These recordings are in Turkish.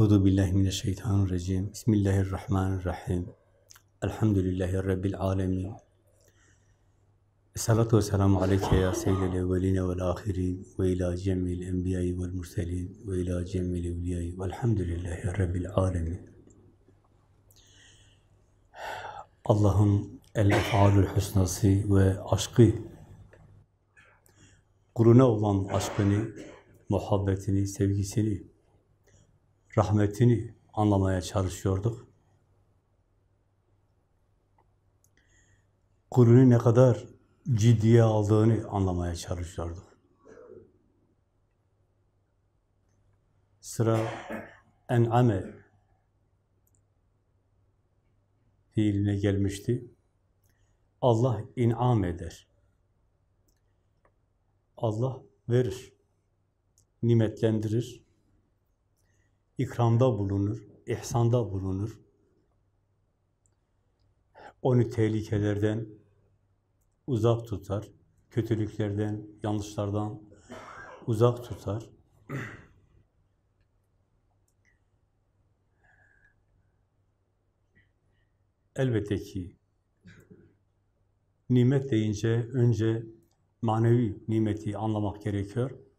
Euzu billahi mineşşeytanirracim. Bismillahirrahmanirrahim. Elhamdülillahi rabbil alamin. Salatu ve selamu aleyke ya seyyidel evveline vel ahirin ve ila cemil enbiyayı vel murselin ve ila cemil evliyayı velhamdülillahi rabbil alemin. Allah'ın el-ef'alül husnası ve aşkı, kuluna olan aşkını, muhabbetini, sevgisini, rahmetini anlamaya çalışıyorduk. Kulunu ne kadar ciddiye aldığını anlamaya çalışıyorduk. Sıra en'ame fiiline gelmişti. Allah in'am eder. Allah verir, nimetlendirir, ikramda bulunur, ihsanda bulunur. Onu tehlikelerden uzak tutar, kötülüklerden, yanlışlardan uzak tutar. Elbette ki nimet deyince önce manevi nimeti anlamak gerekiyor.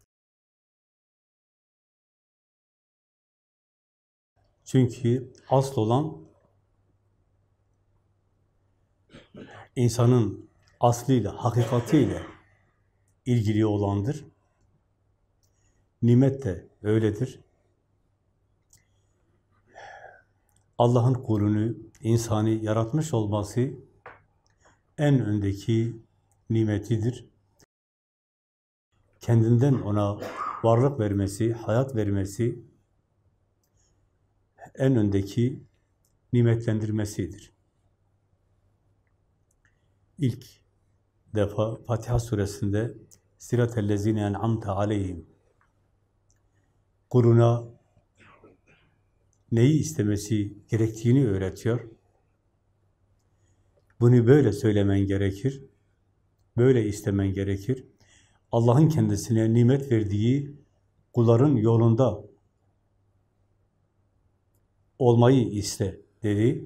Çünkü asıl olan insanın aslıyla, hakikatiyle ilgili olandır. Nimet de öyledir. Allah'ın kulunu, insanı yaratmış olması en öndeki nimetidir. Kendinden ona varlık vermesi, hayat vermesi en öndeki nimetlendirmesidir. İlk defa Fatiha suresinde Sirat-ellezine en'amte aleyhim kuluna neyi istemesi gerektiğini öğretiyor. Bunu böyle söylemen gerekir. Böyle istemen gerekir. Allah'ın kendisine nimet verdiği kulların yolunda olmayı iste dedi.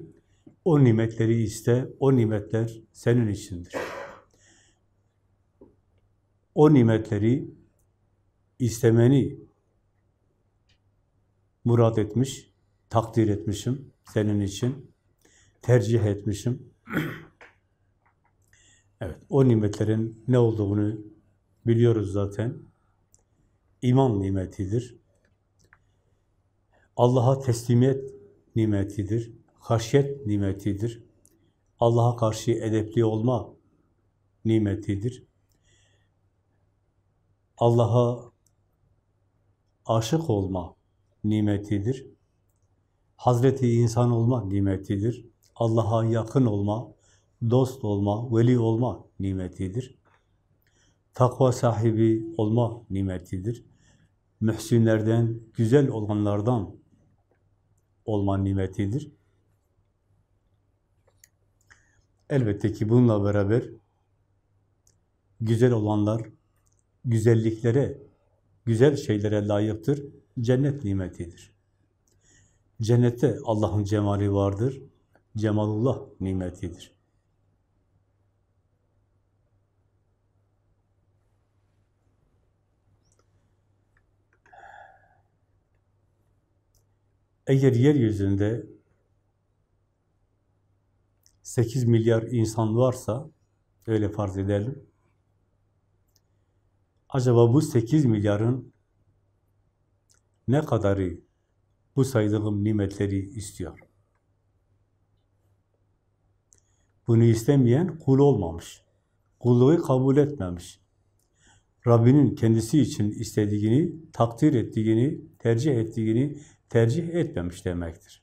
O nimetleri iste, o nimetler senin içindir. O nimetleri istemeni murad etmiş, takdir etmişim senin için, tercih etmişim. evet, o nimetlerin ne olduğunu biliyoruz zaten. İman nimetidir. Allah'a teslimiyet nimetidir. Haşyet nimetidir. Allah'a karşı edepli olma nimetidir. Allah'a aşık olma nimetidir. Hazreti insan olma nimetidir. Allah'a yakın olma, dost olma, veli olma nimetidir. Takva sahibi olma nimetidir. Mühsinlerden, güzel olanlardan olma nimetidir. Elbette ki bununla beraber güzel olanlar güzelliklere, güzel şeylere layıktır. Cennet nimetidir. Cennette Allah'ın cemali vardır. Cemalullah nimetidir. Eğer yeryüzünde 8 milyar insan varsa, öyle farz edelim, acaba bu 8 milyarın ne kadarı bu saydığım nimetleri istiyor? Bunu istemeyen kul olmamış. Kulluğu kabul etmemiş. Rabbinin kendisi için istediğini, takdir ettiğini, tercih ettiğini tercih etmemiş demektir.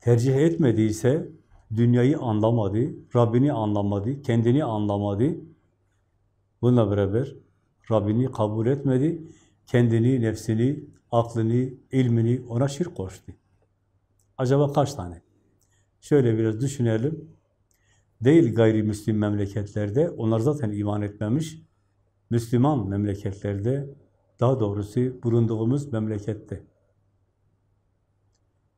Tercih etmediyse dünyayı anlamadı, Rabbini anlamadı, kendini anlamadı. Bununla beraber Rabbini kabul etmedi, kendini, nefsini, aklını, ilmini ona şirk koştu. Acaba kaç tane? Şöyle biraz düşünelim. Değil gayrimüslim memleketlerde, onlar zaten iman etmemiş. Müslüman memleketlerde, daha doğrusu bulunduğumuz memlekette.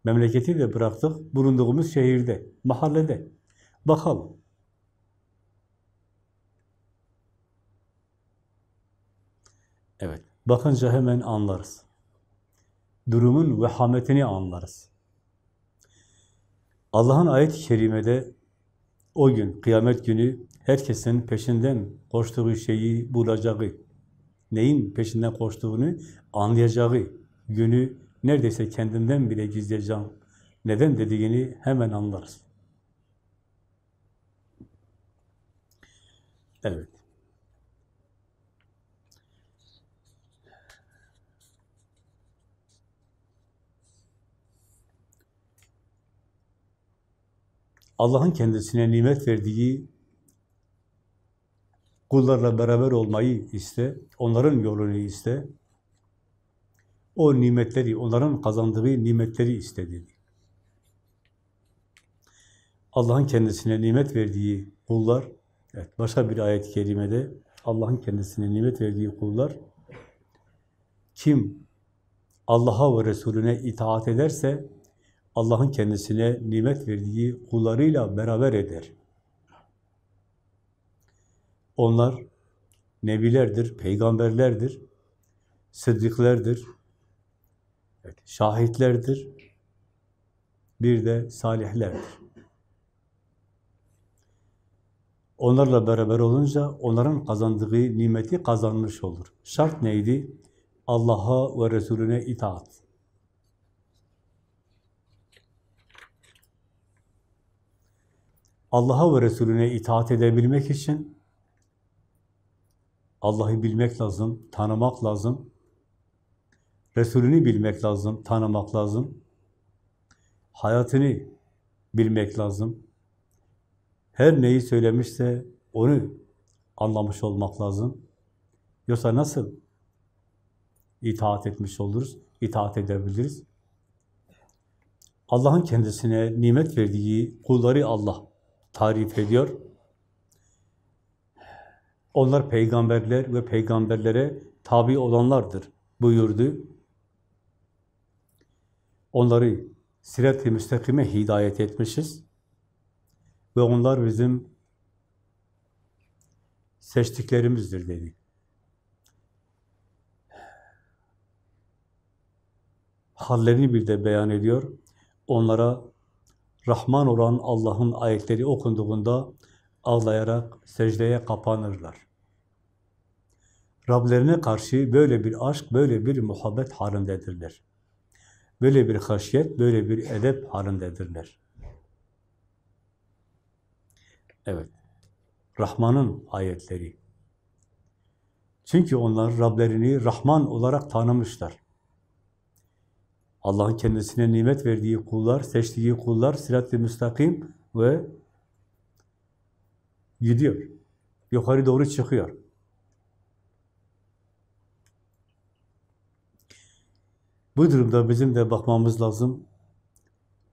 Memleketi de bıraktık, bulunduğumuz şehirde, mahallede. Bakalım. Evet, bakınca hemen anlarız. Durumun vehametini anlarız. Allah'ın ayet-i kerimede o gün, kıyamet günü herkesin peşinden koştuğu şeyi bulacağı, neyin peşinden koştuğunu anlayacağı günü neredeyse kendinden bile gizleyeceğim. Neden dediğini hemen anlarız. Evet. Allah'ın kendisine nimet verdiği kullarla beraber olmayı iste, onların yolunu iste, o nimetleri, onların kazandığı nimetleri istedi. Allah'ın kendisine nimet verdiği kullar, evet başka bir ayet-i kerimede Allah'ın kendisine nimet verdiği kullar, kim Allah'a ve Resulüne itaat ederse, Allah'ın kendisine nimet verdiği kullarıyla beraber eder. Onlar nebilerdir, peygamberlerdir, sıddıklerdir, evet, şahitlerdir, bir de salihlerdir. Onlarla beraber olunca onların kazandığı nimeti kazanmış olur. Şart neydi? Allah'a ve Resulüne itaat. Allah'a ve Resulüne itaat edebilmek için Allah'ı bilmek lazım, tanımak lazım. Resulünü bilmek lazım, tanımak lazım. Hayatını bilmek lazım. Her neyi söylemişse onu anlamış olmak lazım. Yoksa nasıl itaat etmiş oluruz, itaat edebiliriz? Allah'ın kendisine nimet verdiği kulları Allah tarif ediyor. Onlar peygamberler ve peygamberlere tabi olanlardır buyurdu. Onları sirat-i müstakime hidayet etmişiz. Ve onlar bizim seçtiklerimizdir dedi. Hallerini bir de beyan ediyor. Onlara Rahman olan Allah'ın ayetleri okunduğunda ağlayarak secdeye kapanırlar. Rablerine karşı böyle bir aşk, böyle bir muhabbet halindedirler. Böyle bir haşyet, böyle bir edep halindedirler. Evet. Rahman'ın ayetleri. Çünkü onlar Rablerini Rahman olarak tanımışlar. Allah'ın kendisine nimet verdiği kullar, seçtiği kullar sirat-i müstakim ve gidiyor. Yukarı doğru çıkıyor. Bu durumda bizim de bakmamız lazım.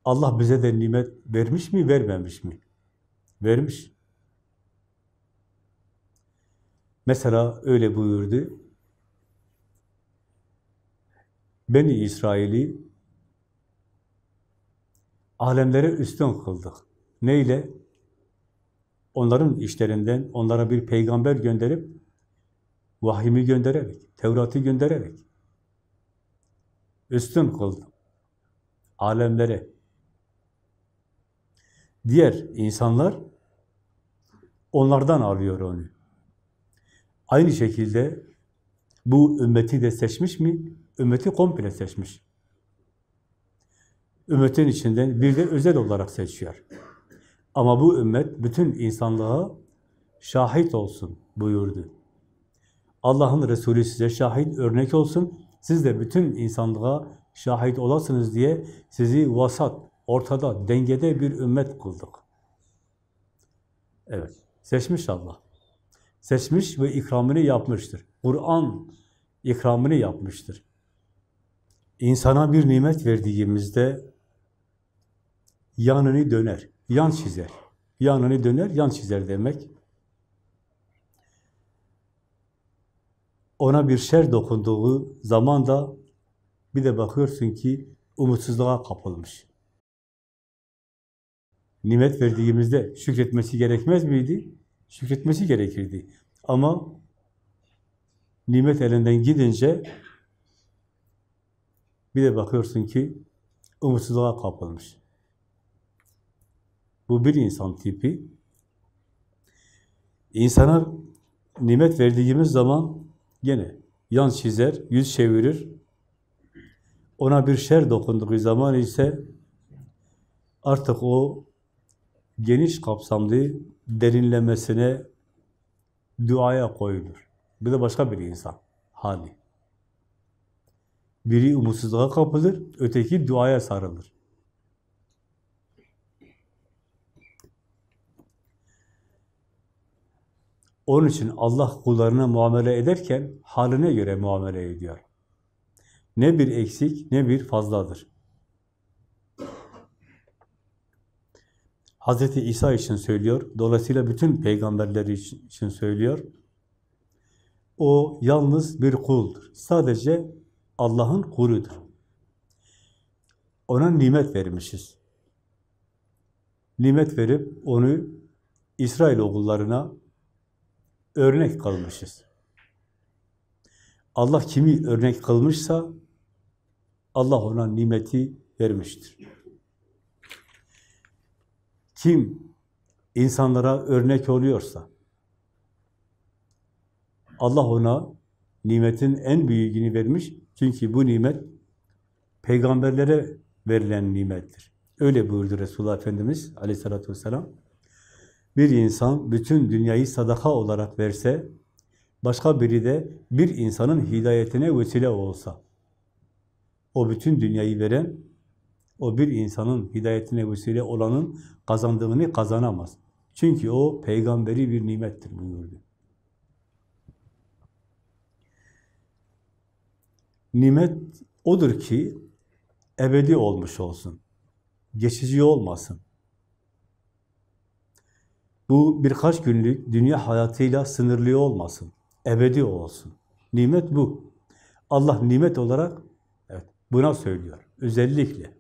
Allah bize de nimet vermiş mi, vermemiş mi? Vermiş. Mesela öyle buyurdu. Beni İsrail'i alemlere üstün kıldık. Neyle? Onların işlerinden onlara bir peygamber gönderip vahimi göndererek, Tevrat'ı göndererek üstün kıldım. Alemlere. Diğer insanlar onlardan alıyor onu. Aynı şekilde bu ümmeti de seçmiş mi? Ümmeti komple seçmiş. Ümmetin içinden bir de özel olarak seçiyor. Ama bu ümmet bütün insanlığa şahit olsun buyurdu. Allah'ın Resulü size şahit örnek olsun, siz de bütün insanlığa şahit olasınız diye sizi vasat, ortada, dengede bir ümmet kıldık. Evet, seçmiş Allah. Seçmiş ve ikramını yapmıştır. Kur'an ikramını yapmıştır. İnsana bir nimet verdiğimizde yanını döner, yan çizer. Yanını döner, yan çizer demek. Ona bir şer dokunduğu zaman da bir de bakıyorsun ki umutsuzluğa kapılmış. Nimet verdiğimizde şükretmesi gerekmez miydi? Şükretmesi gerekirdi. Ama nimet elinden gidince bir de bakıyorsun ki umutsuzluğa kapılmış. Bu bir insan tipi. İnsana nimet verdiğimiz zaman gene yan çizer, yüz çevirir. Ona bir şer dokunduğu zaman ise artık o geniş kapsamlı derinlemesine duaya koyulur. Bu da başka bir insan hali. Biri umutsuzluğa kapılır, öteki duaya sarılır. Onun için Allah kullarına muamele ederken haline göre muamele ediyor. Ne bir eksik ne bir fazladır. Hazreti İsa için söylüyor, dolayısıyla bütün peygamberler için söylüyor. O yalnız bir kuldur. Sadece Allah'ın kuludur. Ona nimet vermişiz. Nimet verip onu İsrail oğullarına örnek kılmışız. Allah kimi örnek kılmışsa Allah ona nimeti vermiştir. Kim insanlara örnek oluyorsa Allah ona nimetin en büyüğünü vermiş. Çünkü bu nimet peygamberlere verilen nimettir. Öyle buyurdu Resulullah Efendimiz aleyhissalatü vesselam. Bir insan bütün dünyayı sadaka olarak verse, başka biri de bir insanın hidayetine vesile olsa, o bütün dünyayı veren, o bir insanın hidayetine vesile olanın kazandığını kazanamaz. Çünkü o peygamberi bir nimettir buyurdu. Nimet odur ki ebedi olmuş olsun. Geçici olmasın. Bu birkaç günlük dünya hayatıyla sınırlı olmasın. Ebedi olsun. Nimet bu. Allah nimet olarak evet, buna söylüyor. Özellikle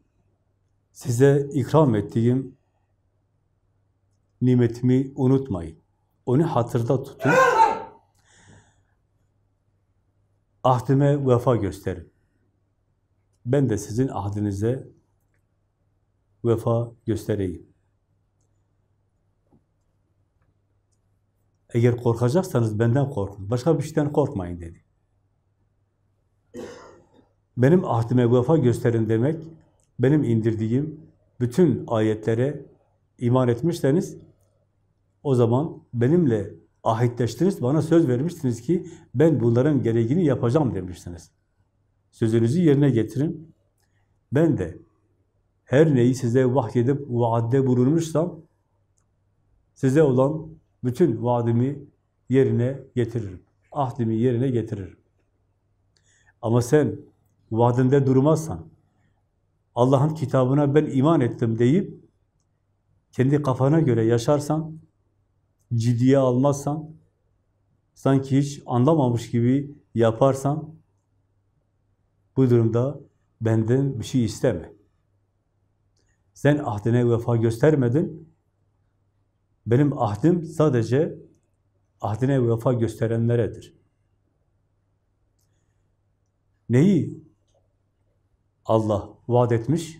size ikram ettiğim nimetimi unutmayın. Onu hatırda tutun. Ahdime vefa gösterin. Ben de sizin ahdinize vefa göstereyim. Eğer korkacaksanız benden korkun. Başka bir şeyden korkmayın dedi. Benim ahdime vefa gösterin demek, benim indirdiğim bütün ayetlere iman etmişseniz, o zaman benimle ahitleştiniz, bana söz vermiştiniz ki ben bunların gereğini yapacağım demiştiniz. Sözünüzü yerine getirin. Ben de her neyi size vahyedip vaadde bulunmuşsam size olan bütün vaadimi yerine getiririm. Ahdimi yerine getiririm. Ama sen vaadinde durmazsan, Allah'ın kitabına ben iman ettim deyip kendi kafana göre yaşarsan, ciddiye almazsan, sanki hiç anlamamış gibi yaparsan, bu durumda benden bir şey isteme. Sen ahdine vefa göstermedin, benim ahdim sadece ahdine vefa gösterenleredir. Neyi Allah vaat etmiş?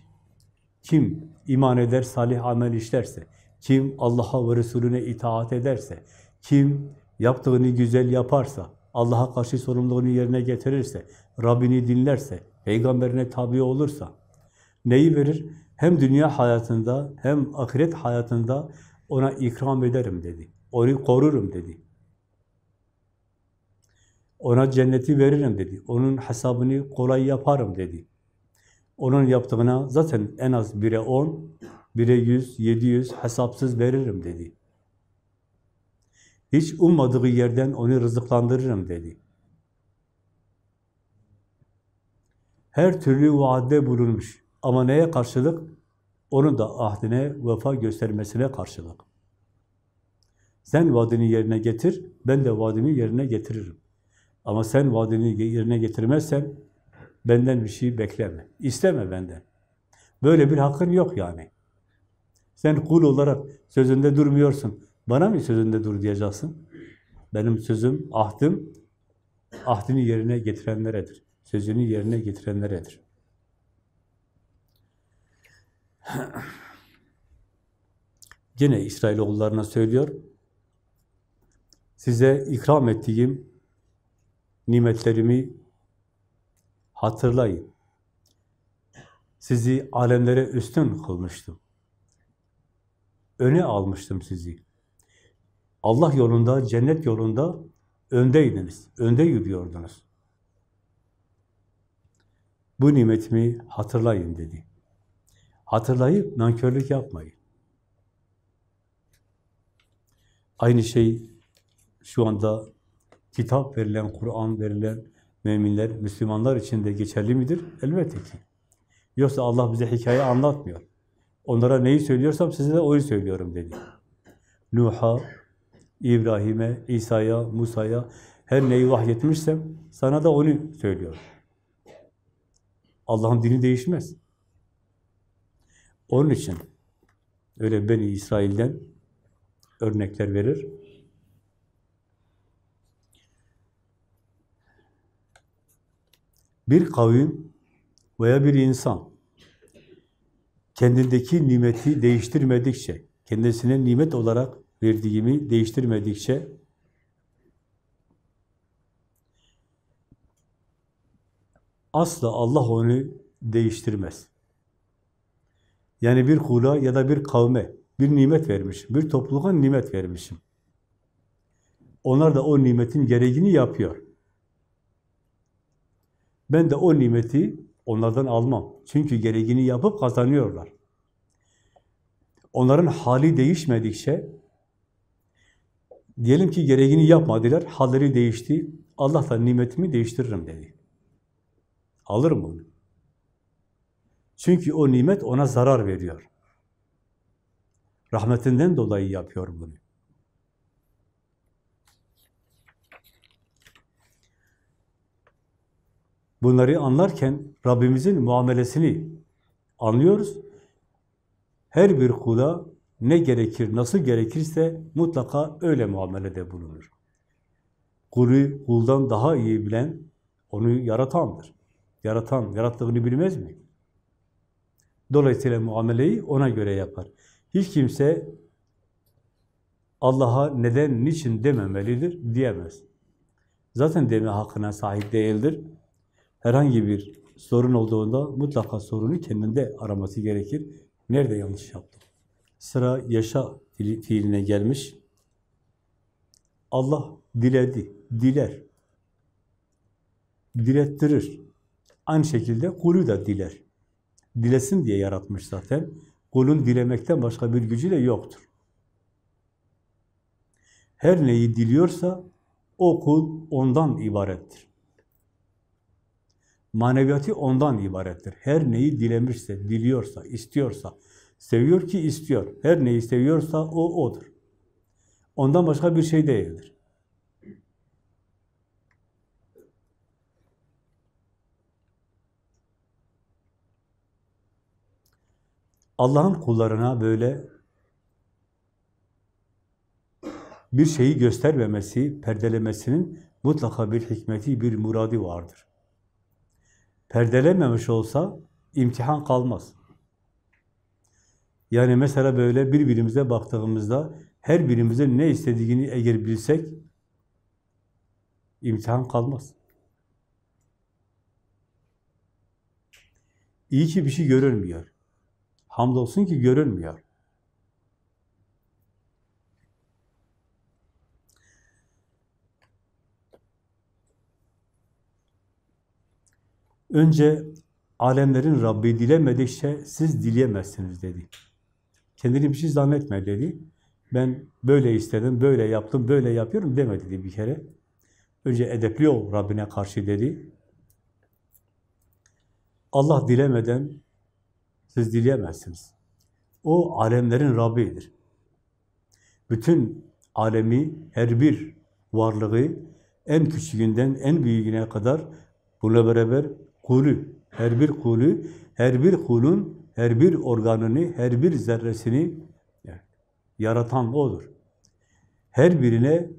Kim iman eder, salih amel işlerse, kim Allah'a ve Resulüne itaat ederse, kim yaptığını güzel yaparsa, Allah'a karşı sorumluluğunu yerine getirirse, Rabbini dinlerse, peygamberine tabi olursa, neyi verir? Hem dünya hayatında hem ahiret hayatında ona ikram ederim dedi. Onu korurum dedi. Ona cenneti veririm dedi. Onun hesabını kolay yaparım dedi. Onun yaptığına zaten en az bire on, bire yüz, yedi yüz hesapsız veririm dedi. Hiç ummadığı yerden onu rızıklandırırım dedi. Her türlü vaadde bulunmuş. Ama neye karşılık? Onun da ahdine vefa göstermesine karşılık. Sen vaadini yerine getir, ben de vaadimi yerine getiririm. Ama sen vaadini yerine getirmezsen benden bir şey bekleme. İsteme benden. Böyle bir hakkın yok yani. Sen kul olarak sözünde durmuyorsun. Bana mı sözünde dur diyeceksin? Benim sözüm, ahdım, ahdini yerine getirenleredir. Sözünü yerine getirenleredir. Gene İsrailoğullarına söylüyor, size ikram ettiğim nimetlerimi hatırlayın. Sizi alemlere üstün kılmıştım. Öne almıştım sizi. Allah yolunda, cennet yolunda öndeydiniz, önde yürüyordunuz. Bu nimetimi hatırlayın dedi. Hatırlayıp nankörlük yapmayın. Aynı şey şu anda kitap verilen, Kur'an verilen müminler, Müslümanlar için de geçerli midir? Elbette ki. Yoksa Allah bize hikaye anlatmıyor. Onlara neyi söylüyorsam size de onu söylüyorum dedi. Nuh'a, İbrahim'e, İsa'ya, Musa'ya her neyi vahyetmişsem sana da onu söylüyorum. Allah'ın dini değişmez. Onun için öyle Beni İsrail'den örnekler verir. Bir kavim veya bir insan kendindeki nimeti değiştirmedikçe, kendisine nimet olarak verdiğimi değiştirmedikçe asla Allah onu değiştirmez. Yani bir kula ya da bir kavme bir nimet vermiş, bir topluluğa nimet vermişim. Onlar da o nimetin gereğini yapıyor. Ben de o nimeti onlardan almam. Çünkü gereğini yapıp kazanıyorlar. Onların hali değişmedikçe, diyelim ki gereğini yapmadılar, halleri değişti, Allah da nimetimi değiştiririm dedi. Alırım onu. Çünkü o nimet ona zarar veriyor. Rahmetinden dolayı yapıyor bunu. Bunları anlarken Rabbimizin muamelesini anlıyoruz. Her bir kula ne gerekir, nasıl gerekirse mutlaka öyle muamelede bulunur. Kulu kuldan daha iyi bilen onu yaratandır. Yaratan, yarattığını bilmez mi? Dolayısıyla muameleyi ona göre yapar. Hiç kimse Allah'a neden, niçin dememelidir diyemez. Zaten deme hakkına sahip değildir. Herhangi bir sorun olduğunda mutlaka sorunu kendinde araması gerekir. Nerede yanlış yaptım? Sıra yaşa fiiline gelmiş. Allah diledi, diler. Dilettirir. Aynı şekilde kulu da diler. Dilesin diye yaratmış zaten. Kulun dilemekten başka bir gücü de yoktur. Her neyi diliyorsa o kul ondan ibarettir. Maneviyatı ondan ibarettir. Her neyi dilemişse, diliyorsa, istiyorsa, seviyor ki istiyor. Her neyi seviyorsa o odur. Ondan başka bir şey değildir. Allah'ın kullarına böyle bir şeyi göstermemesi, perdelemesinin mutlaka bir hikmeti, bir muradi vardır. Perdelememiş olsa imtihan kalmaz. Yani mesela böyle birbirimize baktığımızda her birimizin ne istediğini eğer bilsek imtihan kalmaz. İyi ki bir şey görünmüyor. Hamdolsun ki görünmüyor. Önce alemlerin Rabbi dilemedikçe siz dileyemezsiniz dedi. Kendini bir şey zannetme dedi. Ben böyle istedim, böyle yaptım, böyle yapıyorum demedi dedi bir kere. Önce edepli ol Rabbine karşı dedi. Allah dilemeden siz dileyemezsiniz. O alemlerin Rabbidir. Bütün alemi, her bir varlığı en küçüğünden en büyüğüne kadar bununla beraber kulü, her bir kulü, her bir kulun her bir organını, her bir zerresini yaratan O'dur. Her birine,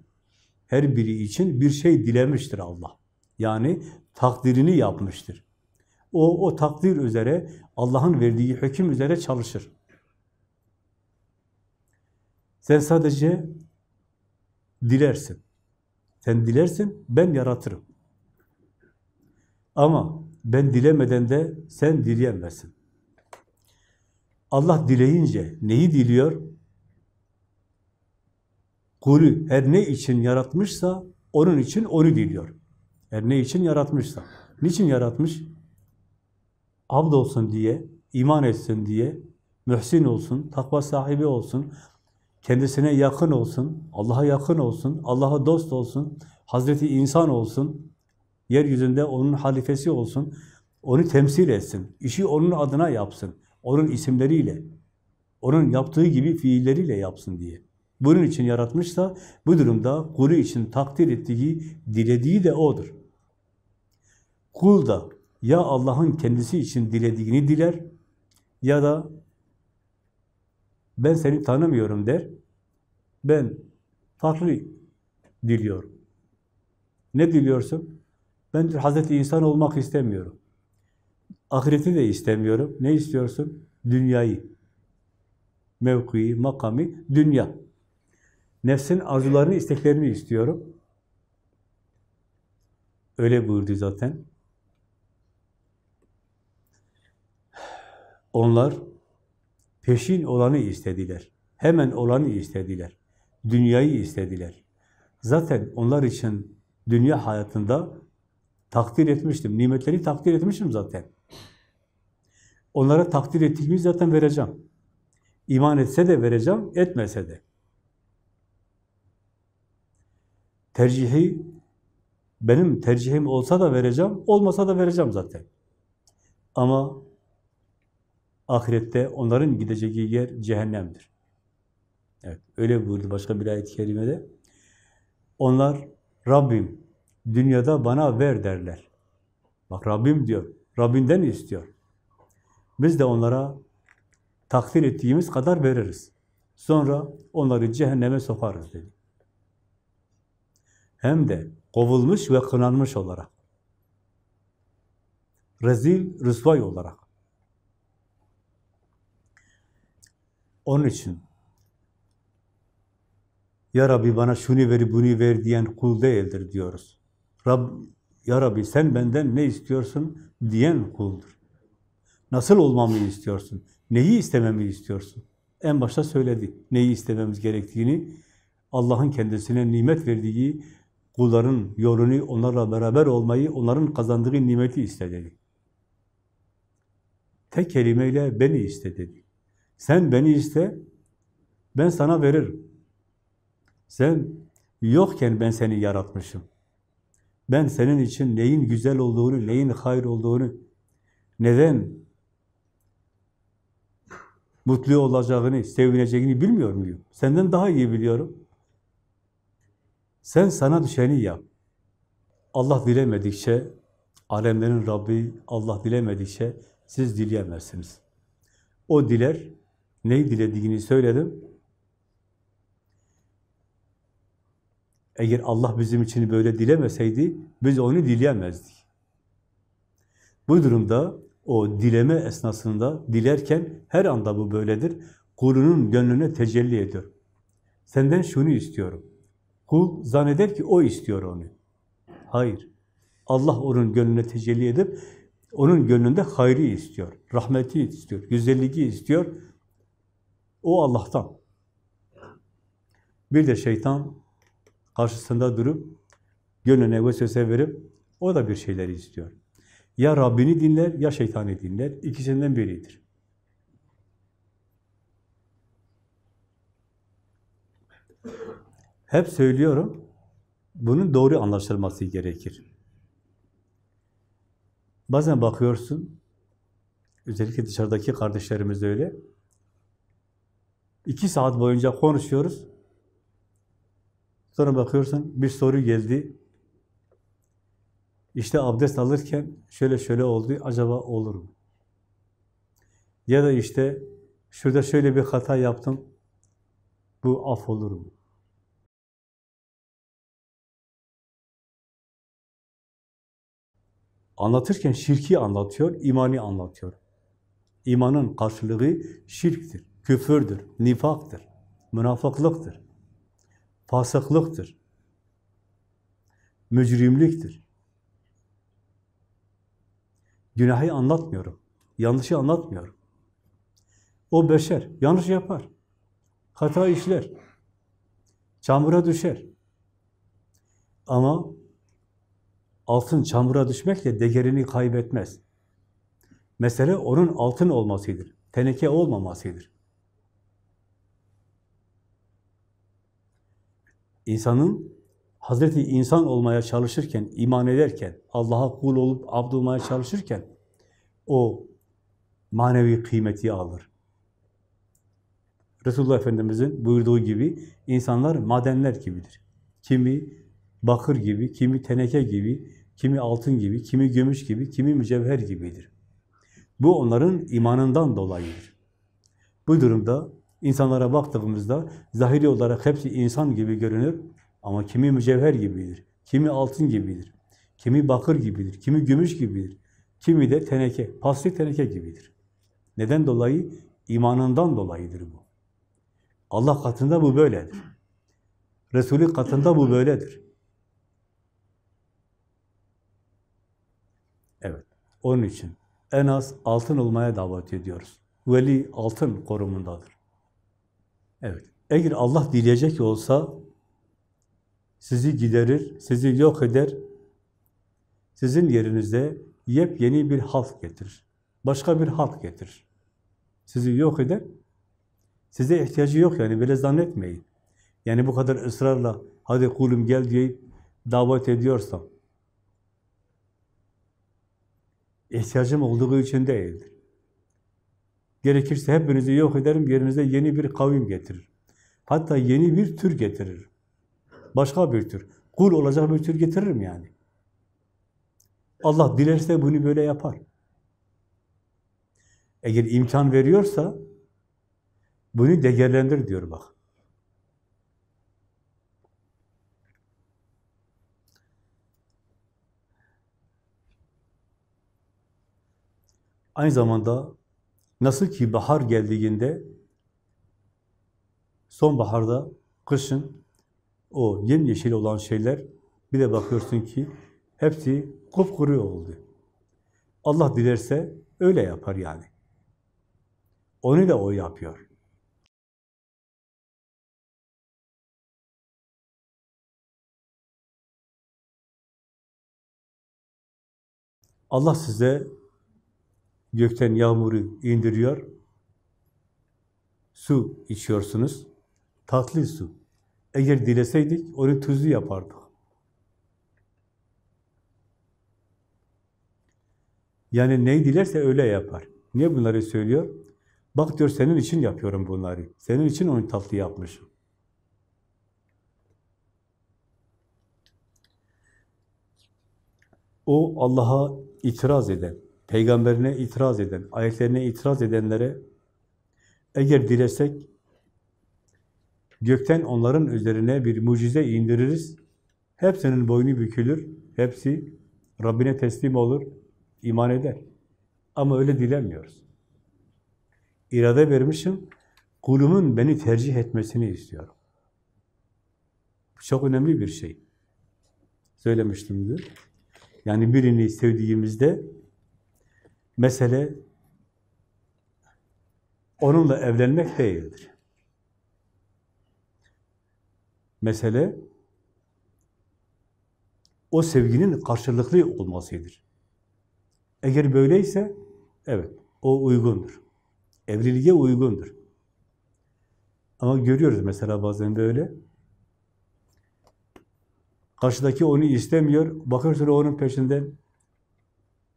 her biri için bir şey dilemiştir Allah. Yani takdirini yapmıştır. O, o takdir üzere, Allah'ın verdiği hüküm üzere çalışır. Sen sadece dilersin. Sen dilersin, ben yaratırım. Ama ben dilemeden de sen dileyemezsin. Allah dileyince neyi diliyor? Kulü her ne için yaratmışsa onun için onu diliyor. Her ne için yaratmışsa. Niçin yaratmış? Abd olsun diye, iman etsin diye, mühsin olsun, takva sahibi olsun, kendisine yakın olsun, Allah'a yakın olsun, Allah'a dost olsun, Hazreti insan olsun, yeryüzünde onun halifesi olsun, onu temsil etsin, işi onun adına yapsın, onun isimleriyle, onun yaptığı gibi fiilleriyle yapsın diye. Bunun için yaratmışsa, bu durumda kulu için takdir ettiği, dilediği de O'dur. Kul da ya Allah'ın kendisi için dilediğini diler, ya da ben seni tanımıyorum der, ben farklı diliyorum. Ne diliyorsun? Ben Hazreti insan olmak istemiyorum. Ahireti de istemiyorum. Ne istiyorsun? Dünyayı. Mevkii, makami, dünya. Nefsin arzularını, isteklerini istiyorum. Öyle buyurdu zaten. Onlar peşin olanı istediler. Hemen olanı istediler. Dünyayı istediler. Zaten onlar için dünya hayatında takdir etmiştim. Nimetleri takdir etmişim zaten. Onlara takdir ettiğimi zaten vereceğim. İman etse de vereceğim, etmese de. Tercihi benim tercihim olsa da vereceğim, olmasa da vereceğim zaten. Ama ahirette onların gideceği yer cehennemdir. Evet, öyle buyurdu başka bir ayet-i kerimede. Onlar Rabbim dünyada bana ver derler. Bak Rabbim diyor, Rabbinden istiyor. Biz de onlara takdir ettiğimiz kadar veririz. Sonra onları cehenneme sokarız dedi. Hem de kovulmuş ve kınanmış olarak. Rezil, rüsvay olarak. Onun için Ya Rabbi bana şunu ver, bunu ver diyen kul değildir diyoruz. Rab, Ya Rabbi sen benden ne istiyorsun diyen kuldur. Nasıl olmamı istiyorsun? Neyi istememi istiyorsun? En başta söyledi. Neyi istememiz gerektiğini, Allah'ın kendisine nimet verdiği kulların yolunu, onlarla beraber olmayı, onların kazandığı nimeti iste. Tek kelimeyle beni iste. Sen beni iste, ben sana veririm. Sen yokken ben seni yaratmışım. Ben senin için neyin güzel olduğunu, neyin hayır olduğunu, neden mutlu olacağını, sevineceğini bilmiyor muyum? Senden daha iyi biliyorum. Sen sana düşeni yap. Allah dilemedikçe, alemlerin Rabbi Allah dilemedikçe siz dileyemezsiniz. O diler, neyi dilediğini söyledim. Eğer Allah bizim için böyle dilemeseydi, biz onu dileyemezdik. Bu durumda o dileme esnasında dilerken her anda bu böyledir. Kulunun gönlüne tecelli ediyor. Senden şunu istiyorum. Kul zanneder ki o istiyor onu. Hayır. Allah onun gönlüne tecelli edip onun gönlünde hayrı istiyor. Rahmeti istiyor. Güzelliği istiyor. O Allah'tan. Bir de şeytan karşısında durup gönlüne vesvese verip o da bir şeyleri istiyor. Ya Rabbini dinler ya şeytanı dinler. İkisinden biridir. Hep söylüyorum, bunun doğru anlaşılması gerekir. Bazen bakıyorsun, özellikle dışarıdaki kardeşlerimiz de öyle, iki saat boyunca konuşuyoruz, sonra bakıyorsun bir soru geldi, işte abdest alırken şöyle şöyle oldu, acaba olur mu? Ya da işte şurada şöyle bir hata yaptım. Bu af olur mu? Anlatırken şirki anlatıyor, imani anlatıyor. İmanın karşılığı şirktir, küfürdür, nifaktır, münafıklıktır, fasıklıktır, mücrimliktir. Günahı anlatmıyorum, yanlışı anlatmıyorum. O beşer, yanlış yapar, hata işler, çamura düşer. Ama altın çamura düşmekle değerini kaybetmez. Mesele onun altın olmasıdır. Teneke olmamasıdır. İnsanın Hazreti insan olmaya çalışırken, iman ederken, Allah'a kul olup abd olmaya çalışırken o manevi kıymeti alır. Resulullah Efendimiz'in buyurduğu gibi insanlar madenler gibidir. Kimi bakır gibi, kimi teneke gibi, kimi altın gibi, kimi gümüş gibi, kimi mücevher gibidir. Bu onların imanından dolayıdır. Bu durumda insanlara baktığımızda zahiri olarak hepsi insan gibi görünür ama kimi mücevher gibidir, kimi altın gibidir, kimi bakır gibidir, kimi gümüş gibidir, kimi de teneke, paslı teneke gibidir. Neden dolayı? İmanından dolayıdır bu. Allah katında bu böyledir. Resulü katında bu böyledir. Evet, onun için en az altın olmaya davet ediyoruz. Veli altın korumundadır. Evet, eğer Allah dileyecek olsa sizi giderir, sizi yok eder, sizin yerinize yepyeni bir halk getirir. Başka bir halk getirir. Sizi yok eder, size ihtiyacı yok yani böyle zannetmeyin. Yani bu kadar ısrarla hadi kulum gel diye davet ediyorsam ihtiyacım olduğu için değildir. Gerekirse hepinizi yok ederim, yerinize yeni bir kavim getirir. Hatta yeni bir tür getirir. Başka bir tür. Kul olacak bir tür getiririm yani. Allah dilerse bunu böyle yapar. Eğer imkan veriyorsa bunu değerlendir diyor bak. Aynı zamanda nasıl ki bahar geldiğinde sonbaharda, kışın o yemyeşil olan şeyler bir de bakıyorsun ki hepsi kupkuru oldu. Allah dilerse öyle yapar yani. Onu da o yapıyor. Allah size gökten yağmuru indiriyor, su içiyorsunuz, tatlı su. Eğer dileseydik onu tuzlu yapardık. Yani neyi dilerse öyle yapar. Niye bunları söylüyor? Bak diyor senin için yapıyorum bunları. Senin için onu tatlı yapmışım. O Allah'a itiraz eden, peygamberine itiraz eden, ayetlerine itiraz edenlere eğer dilesek gökten onların üzerine bir mucize indiririz. Hepsinin boynu bükülür. Hepsi Rabbine teslim olur, iman eder. Ama öyle dilemiyoruz. İrade vermişim, kulumun beni tercih etmesini istiyorum. Çok önemli bir şey. Söylemiştimdir. Yani birini sevdiğimizde mesele onunla evlenmek değildir. Mesele o sevginin karşılıklı olmasıdır. Eğer böyleyse evet o uygundur. Evliliğe uygundur. Ama görüyoruz mesela bazen böyle. Karşıdaki onu istemiyor, bakıyorsun onun peşinden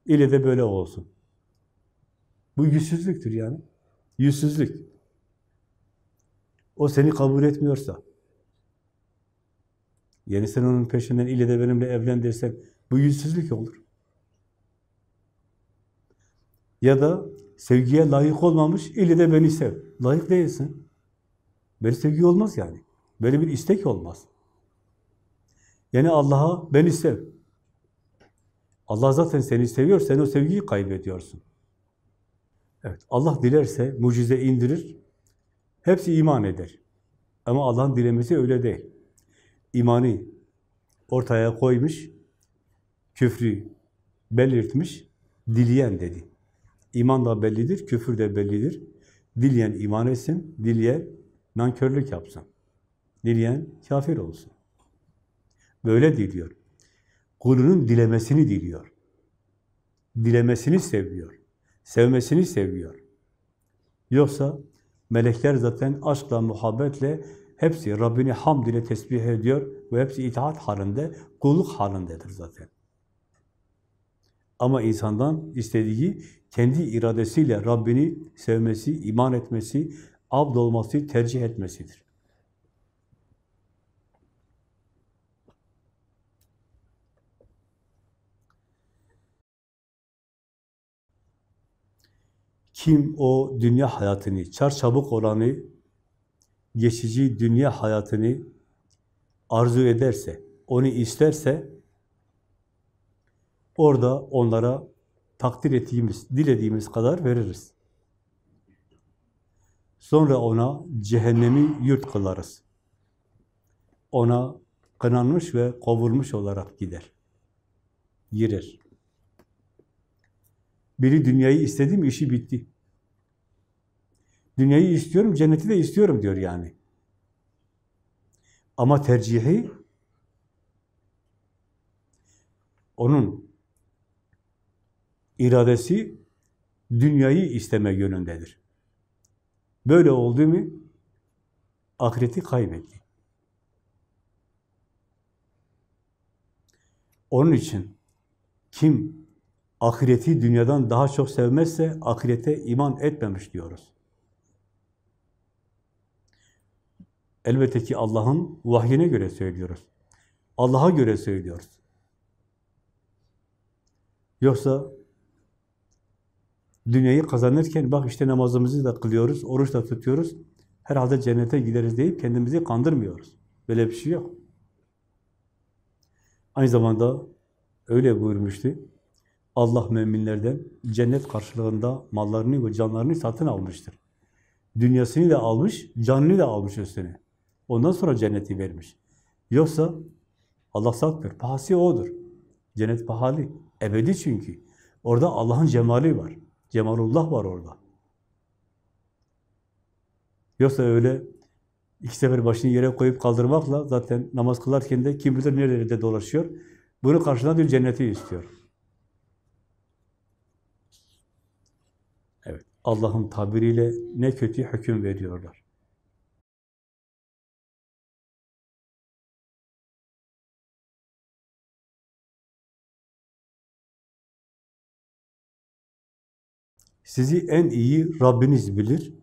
ile de böyle olsun. Bu yüzsüzlüktür yani. Yüzsüzlük. O seni kabul etmiyorsa, yani sen onun peşinden ile de benimle evlen dersen, bu yüzsüzlük olur. Ya da sevgiye layık olmamış, ille de beni sev. Layık değilsin. Böyle sevgi olmaz yani. Böyle bir istek olmaz. Yani Allah'a beni sev. Allah zaten seni seviyor, sen o sevgiyi kaybediyorsun. Evet, Allah dilerse mucize indirir, hepsi iman eder. Ama Allah'ın dilemesi öyle değil. İmanı ortaya koymuş, küfrü belirtmiş, dileyen dedi. İman da bellidir, küfür de bellidir. Dileyen iman etsin, dileyen nankörlük yapsın. Dileyen kafir olsun. Böyle diliyor. Kulunun dilemesini diliyor. Dilemesini seviyor. Sevmesini seviyor. Yoksa melekler zaten aşkla, muhabbetle hepsi Rabbini hamd ile tesbih ediyor ve hepsi itaat halinde, kulluk halindedir zaten. Ama insandan istediği kendi iradesiyle Rabbini sevmesi, iman etmesi, abd olması, tercih etmesidir. Kim o dünya hayatını, çarçabuk olanı, geçici dünya hayatını arzu ederse, onu isterse, orada onlara takdir ettiğimiz, dilediğimiz kadar veririz. Sonra ona cehennemi yurt kılarız. Ona kınanmış ve kovulmuş olarak gider. Girer. Biri dünyayı istedi mi işi bitti. Dünyayı istiyorum, cenneti de istiyorum diyor yani. Ama tercihi onun iradesi dünyayı isteme yönündedir. Böyle oldu mu ahireti kaybetti. Onun için kim ahireti dünyadan daha çok sevmezse ahirete iman etmemiş diyoruz. Elbette ki Allah'ın vahyine göre söylüyoruz. Allah'a göre söylüyoruz. Yoksa dünyayı kazanırken bak işte namazımızı da kılıyoruz, oruç da tutuyoruz. Herhalde cennete gideriz deyip kendimizi kandırmıyoruz. Böyle bir şey yok. Aynı zamanda öyle buyurmuştu. Allah müminlerden cennet karşılığında mallarını ve canlarını satın almıştır. Dünyasını da almış, canını da almış üstüne. Ondan sonra cenneti vermiş. Yoksa Allah satmıyor. Pahası odur. Cennet pahalı. Ebedi çünkü. Orada Allah'ın cemali var. Cemalullah var orada. Yoksa öyle iki sefer başını yere koyup kaldırmakla zaten namaz kılarken de kim bilir nerelerde dolaşıyor. Bunu karşılığında diyor cenneti istiyor. Evet. Allah'ın tabiriyle ne kötü hüküm veriyorlar. Sizi en iyi Rabbiniz bilir.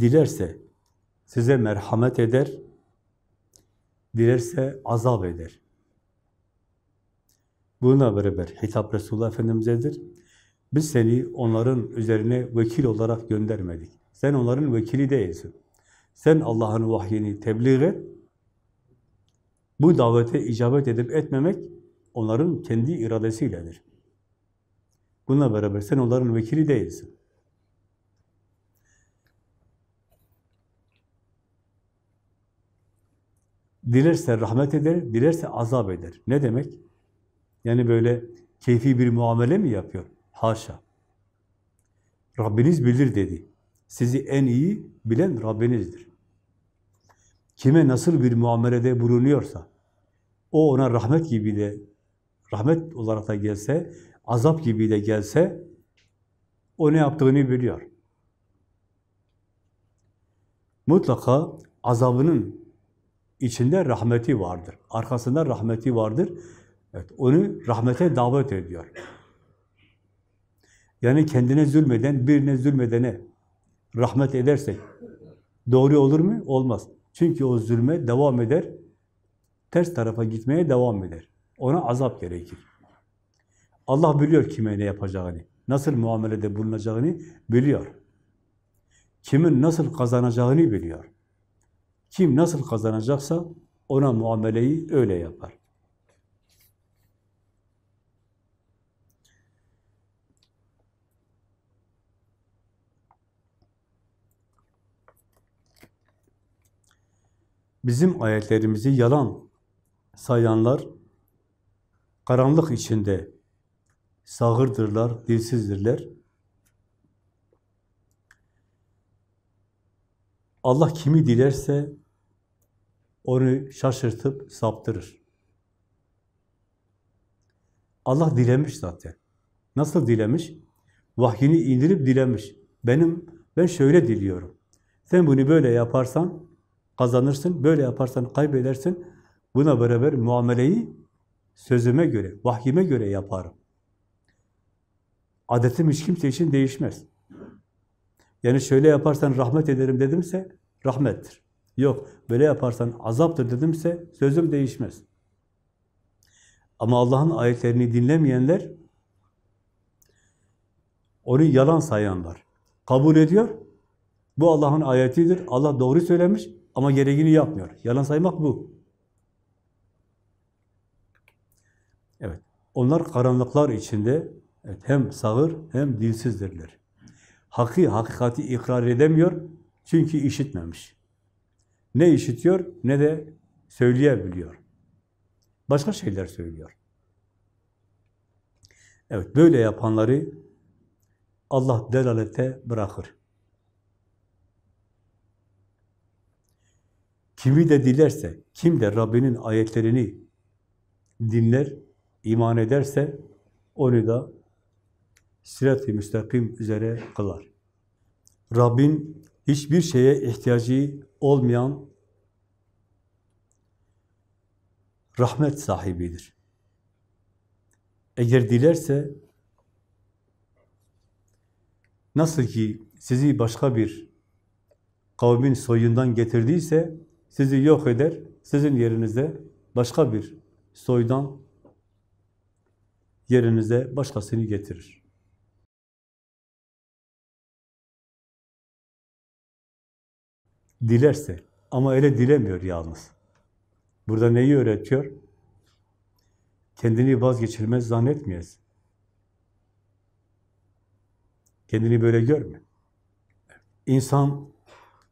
Dilerse size merhamet eder, dilerse azap eder. Bununla beraber hitap Resulullah Efendimiz'edir. Biz seni onların üzerine vekil olarak göndermedik. Sen onların vekili değilsin. Sen Allah'ın vahyini tebliğ et. Bu davete icabet edip etmemek onların kendi iradesiyledir. Bununla beraber sen onların vekili değilsin. Dilerse rahmet eder, dilerse azap eder. Ne demek? Yani böyle keyfi bir muamele mi yapıyor? Haşa. Rabbiniz bilir dedi. Sizi en iyi bilen Rabbinizdir. Kime nasıl bir muamelede bulunuyorsa, o ona rahmet gibi de, rahmet olarak da gelse, azap gibi de gelse, o ne yaptığını biliyor. Mutlaka azabının içinde rahmeti vardır. Arkasında rahmeti vardır. Evet, onu rahmete davet ediyor. Yani kendine zulmeden, birine zulmedene rahmet edersek doğru olur mu? Olmaz. Çünkü o zulme devam eder, ters tarafa gitmeye devam eder. Ona azap gerekir. Allah biliyor kime ne yapacağını. nasıl muamelede bulunacağını biliyor. Kimin nasıl kazanacağını biliyor. Kim nasıl kazanacaksa ona muameleyi öyle yapar. Bizim ayetlerimizi yalan sayanlar karanlık içinde sağırdırlar, dilsizdirler. Allah kimi dilerse onu şaşırtıp saptırır. Allah dilemiş zaten. Nasıl dilemiş? Vahyini indirip dilemiş. Benim ben şöyle diliyorum. Sen bunu böyle yaparsan kazanırsın, böyle yaparsan kaybedersin. Buna beraber muameleyi sözüme göre, vahyime göre yaparım. Adetim hiç kimse için değişmez. Yani şöyle yaparsan rahmet ederim dedimse rahmettir. Yok, böyle yaparsan azaptır dedimse sözüm değişmez. Ama Allah'ın ayetlerini dinlemeyenler, onu yalan sayanlar, kabul ediyor, bu Allah'ın ayetidir, Allah doğru söylemiş ama gereğini yapmıyor. Yalan saymak bu. Evet, onlar karanlıklar içinde evet, hem sağır hem dilsizdirler. Hakkı, hakikati ikrar edemiyor çünkü işitmemiş. Ne işitiyor ne de söyleyebiliyor. Başka şeyler söylüyor. Evet, böyle yapanları Allah delalete bırakır. Kimi de dilerse, kim de Rabbinin ayetlerini dinler, iman ederse onu da sirat-i müstakim üzere kılar. Rabbin hiçbir şeye ihtiyacı olmayan rahmet sahibidir. Eğer dilerse nasıl ki sizi başka bir kavmin soyundan getirdiyse sizi yok eder, sizin yerinize başka bir soydan yerinize başkasını getirir. Dilerse ama öyle dilemiyor yalnız. Burada neyi öğretiyor? Kendini vazgeçilmez zannetmeyiz. Kendini böyle görme. İnsan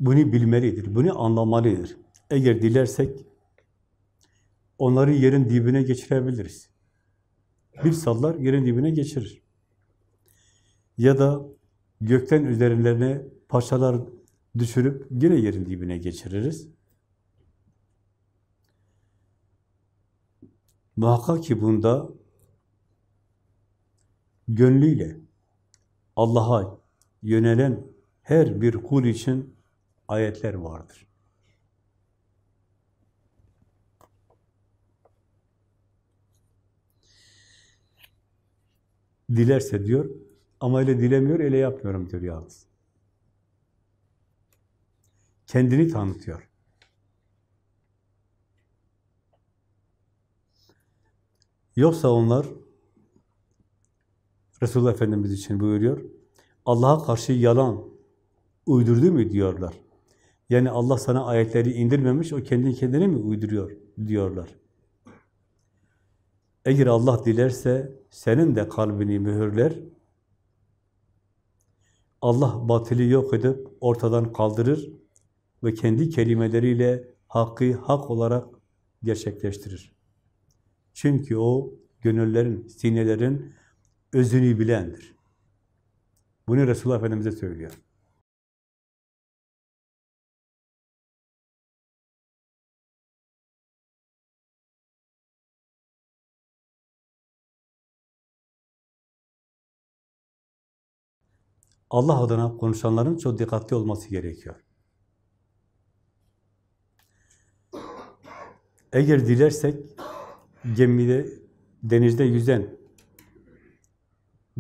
bunu bilmelidir, bunu anlamalıdır. Eğer dilersek onları yerin dibine geçirebiliriz. Bir sallar yerin dibine geçirir. Ya da gökten üzerlerine parçalar düşürüp yine yerin dibine geçiririz. Muhakkak ki bunda gönlüyle Allah'a yönelen her bir kul için ayetler vardır. Dilerse diyor, ama öyle dilemiyor, öyle yapmıyorum diyor yalnız. Kendini tanıtıyor. Yoksa onlar, Resulullah Efendimiz için buyuruyor, Allah'a karşı yalan uydurdu mu diyorlar. Yani Allah sana ayetleri indirmemiş, o kendi kendine mi uyduruyor diyorlar. Eğer Allah dilerse senin de kalbini mühürler, Allah batili yok edip ortadan kaldırır ve kendi kelimeleriyle hakkı hak olarak gerçekleştirir. Çünkü o gönüllerin, sinelerin özünü bilendir. Bunu Resulullah Efendimiz'e söylüyor. Allah adına konuşanların çok dikkatli olması gerekiyor. Eğer dilersek gemide, denizde yüzen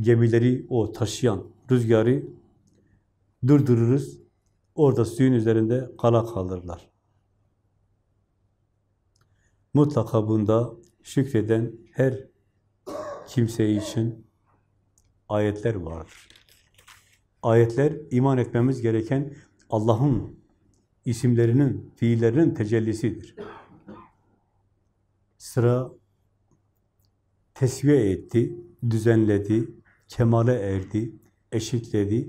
gemileri o taşıyan rüzgarı durdururuz. Orada suyun üzerinde kala kalırlar. Mutlaka bunda şükreden her kimse için ayetler vardır. Ayetler iman etmemiz gereken Allah'ın isimlerinin, fiillerinin tecellisidir. Sıra tesviye etti, düzenledi, kemale erdi, eşitledi.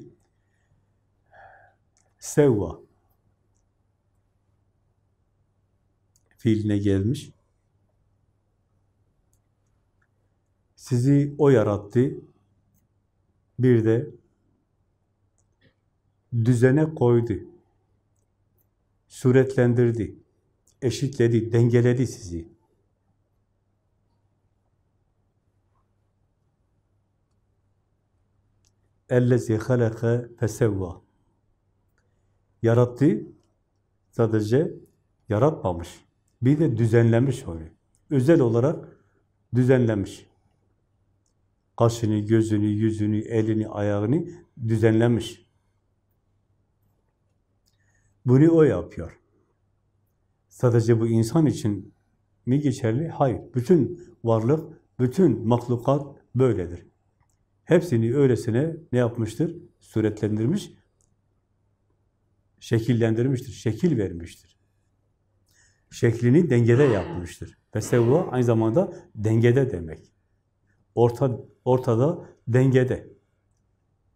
Sevva fiiline gelmiş. Sizi O yarattı. Bir de düzene koydu. Suretlendirdi. Eşitledi, dengeledi sizi. اَلَّذِي خَلَقَ فَسَوَّى Yarattı, sadece yaratmamış. Bir de düzenlemiş onu. Özel olarak düzenlemiş. Kaşını, gözünü, yüzünü, elini, ayağını düzenlemiş. Bunu o yapıyor. Sadece bu insan için mi geçerli? Hayır. Bütün varlık, bütün mahlukat böyledir. Hepsini öylesine ne yapmıştır? Suretlendirmiş, şekillendirmiştir, şekil vermiştir. Şeklini dengede yapmıştır. Fesevva aynı zamanda dengede demek. Orta, ortada, dengede.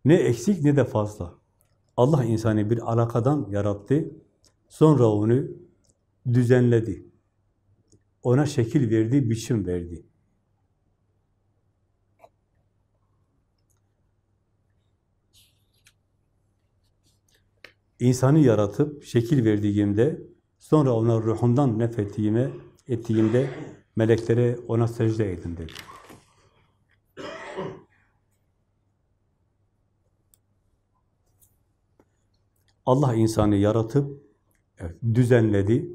Ne eksik ne de fazla. Allah insanı bir alakadan yarattı, sonra onu düzenledi. Ona şekil verdi, biçim verdi. İnsanı yaratıp şekil verdiğimde, sonra ona ruhumdan nefettiğime, ettiğimde meleklere ona secde edin dedi. Allah insanı yaratıp evet, düzenledi.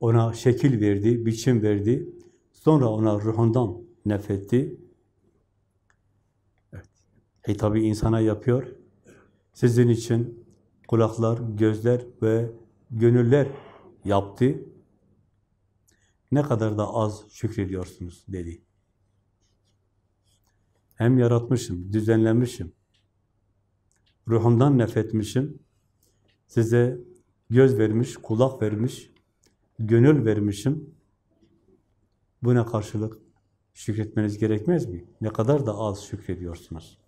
Ona şekil verdi, biçim verdi. Sonra ona ruhundan nefetti. Evet. Hitabı insana yapıyor. Sizin için kulaklar, gözler ve gönüller yaptı. Ne kadar da az şükrediyorsunuz dedi. Hem yaratmışım, düzenlemişim, ruhumdan nefetmişim, size göz vermiş, kulak vermiş, gönül vermişim. Buna karşılık şükretmeniz gerekmez mi? Ne kadar da az şükrediyorsunuz.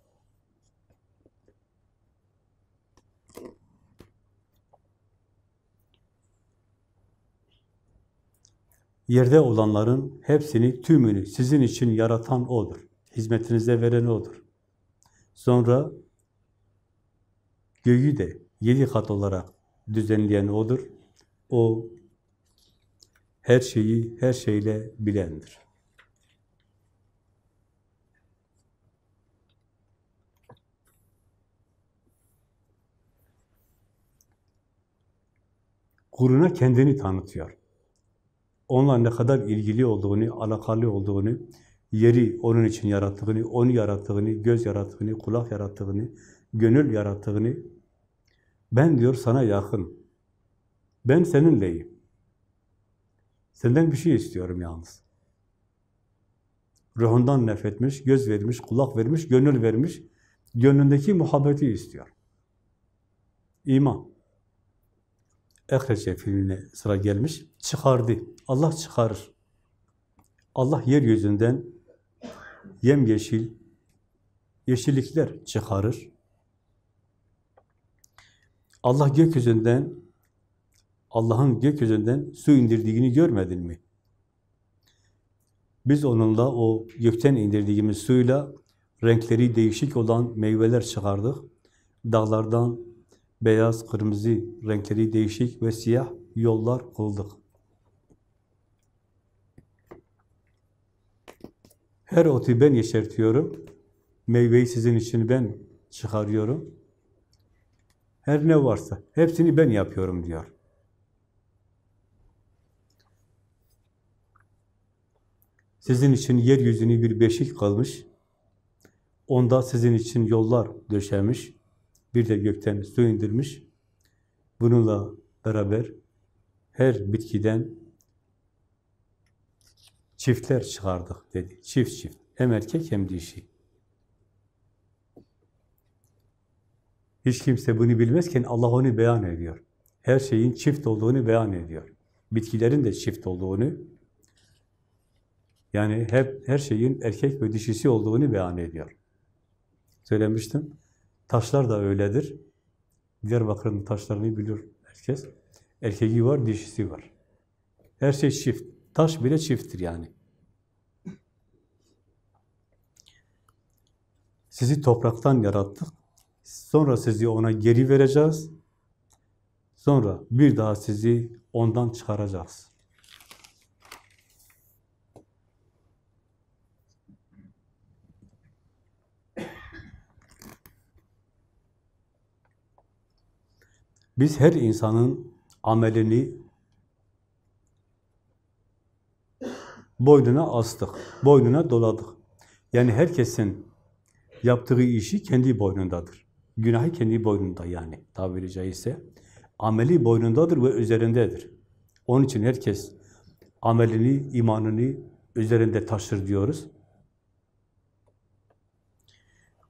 Yerde olanların hepsini, tümünü sizin için yaratan O'dur. Hizmetinize veren O'dur. Sonra göğü de yedi kat olarak düzenleyen O'dur. O her şeyi her şeyle bilendir. Kuruna kendini tanıtıyor. Onunla ne kadar ilgili olduğunu, alakalı olduğunu, yeri onun için yarattığını, onu yarattığını, göz yarattığını, kulak yarattığını, gönül yarattığını, ben diyor sana yakın, ben seninleyim. Senden bir şey istiyorum yalnız. Ruhundan nefretmiş, göz vermiş, kulak vermiş, gönül vermiş, gönlündeki muhabbeti istiyor. İman. Ekrece filmine sıra gelmiş, çıkardı. Allah çıkarır. Allah yeryüzünden yemyeşil yeşillikler çıkarır. Allah gökyüzünden Allah'ın gökyüzünden su indirdiğini görmedin mi? Biz onunla o gökten indirdiğimiz suyla renkleri değişik olan meyveler çıkardık. Dağlardan beyaz, kırmızı renkleri değişik ve siyah yollar kıldık. Her otu ben yeşertiyorum. Meyveyi sizin için ben çıkarıyorum. Her ne varsa hepsini ben yapıyorum diyor. Sizin için yeryüzünü bir beşik kalmış. Onda sizin için yollar döşemiş. Bir de gökten su indirmiş. Bununla beraber her bitkiden çiftler çıkardık dedi. Çift çift. Hem erkek hem dişi. Hiç kimse bunu bilmezken Allah onu beyan ediyor. Her şeyin çift olduğunu beyan ediyor. Bitkilerin de çift olduğunu, yani hep her şeyin erkek ve dişisi olduğunu beyan ediyor. Söylemiştim. Taşlar da öyledir. Diyarbakır'ın taşlarını biliyor herkes. Erkeği var, dişisi var. Her şey çift. Taş bile çifttir yani. Sizi topraktan yarattık. Sonra sizi ona geri vereceğiz. Sonra bir daha sizi ondan çıkaracağız. Biz her insanın amelini boynuna astık, boynuna doladık. Yani herkesin yaptığı işi kendi boynundadır. Günahı kendi boynunda yani tabiri caizse. Ameli boynundadır ve üzerindedir. Onun için herkes amelini, imanını üzerinde taşır diyoruz.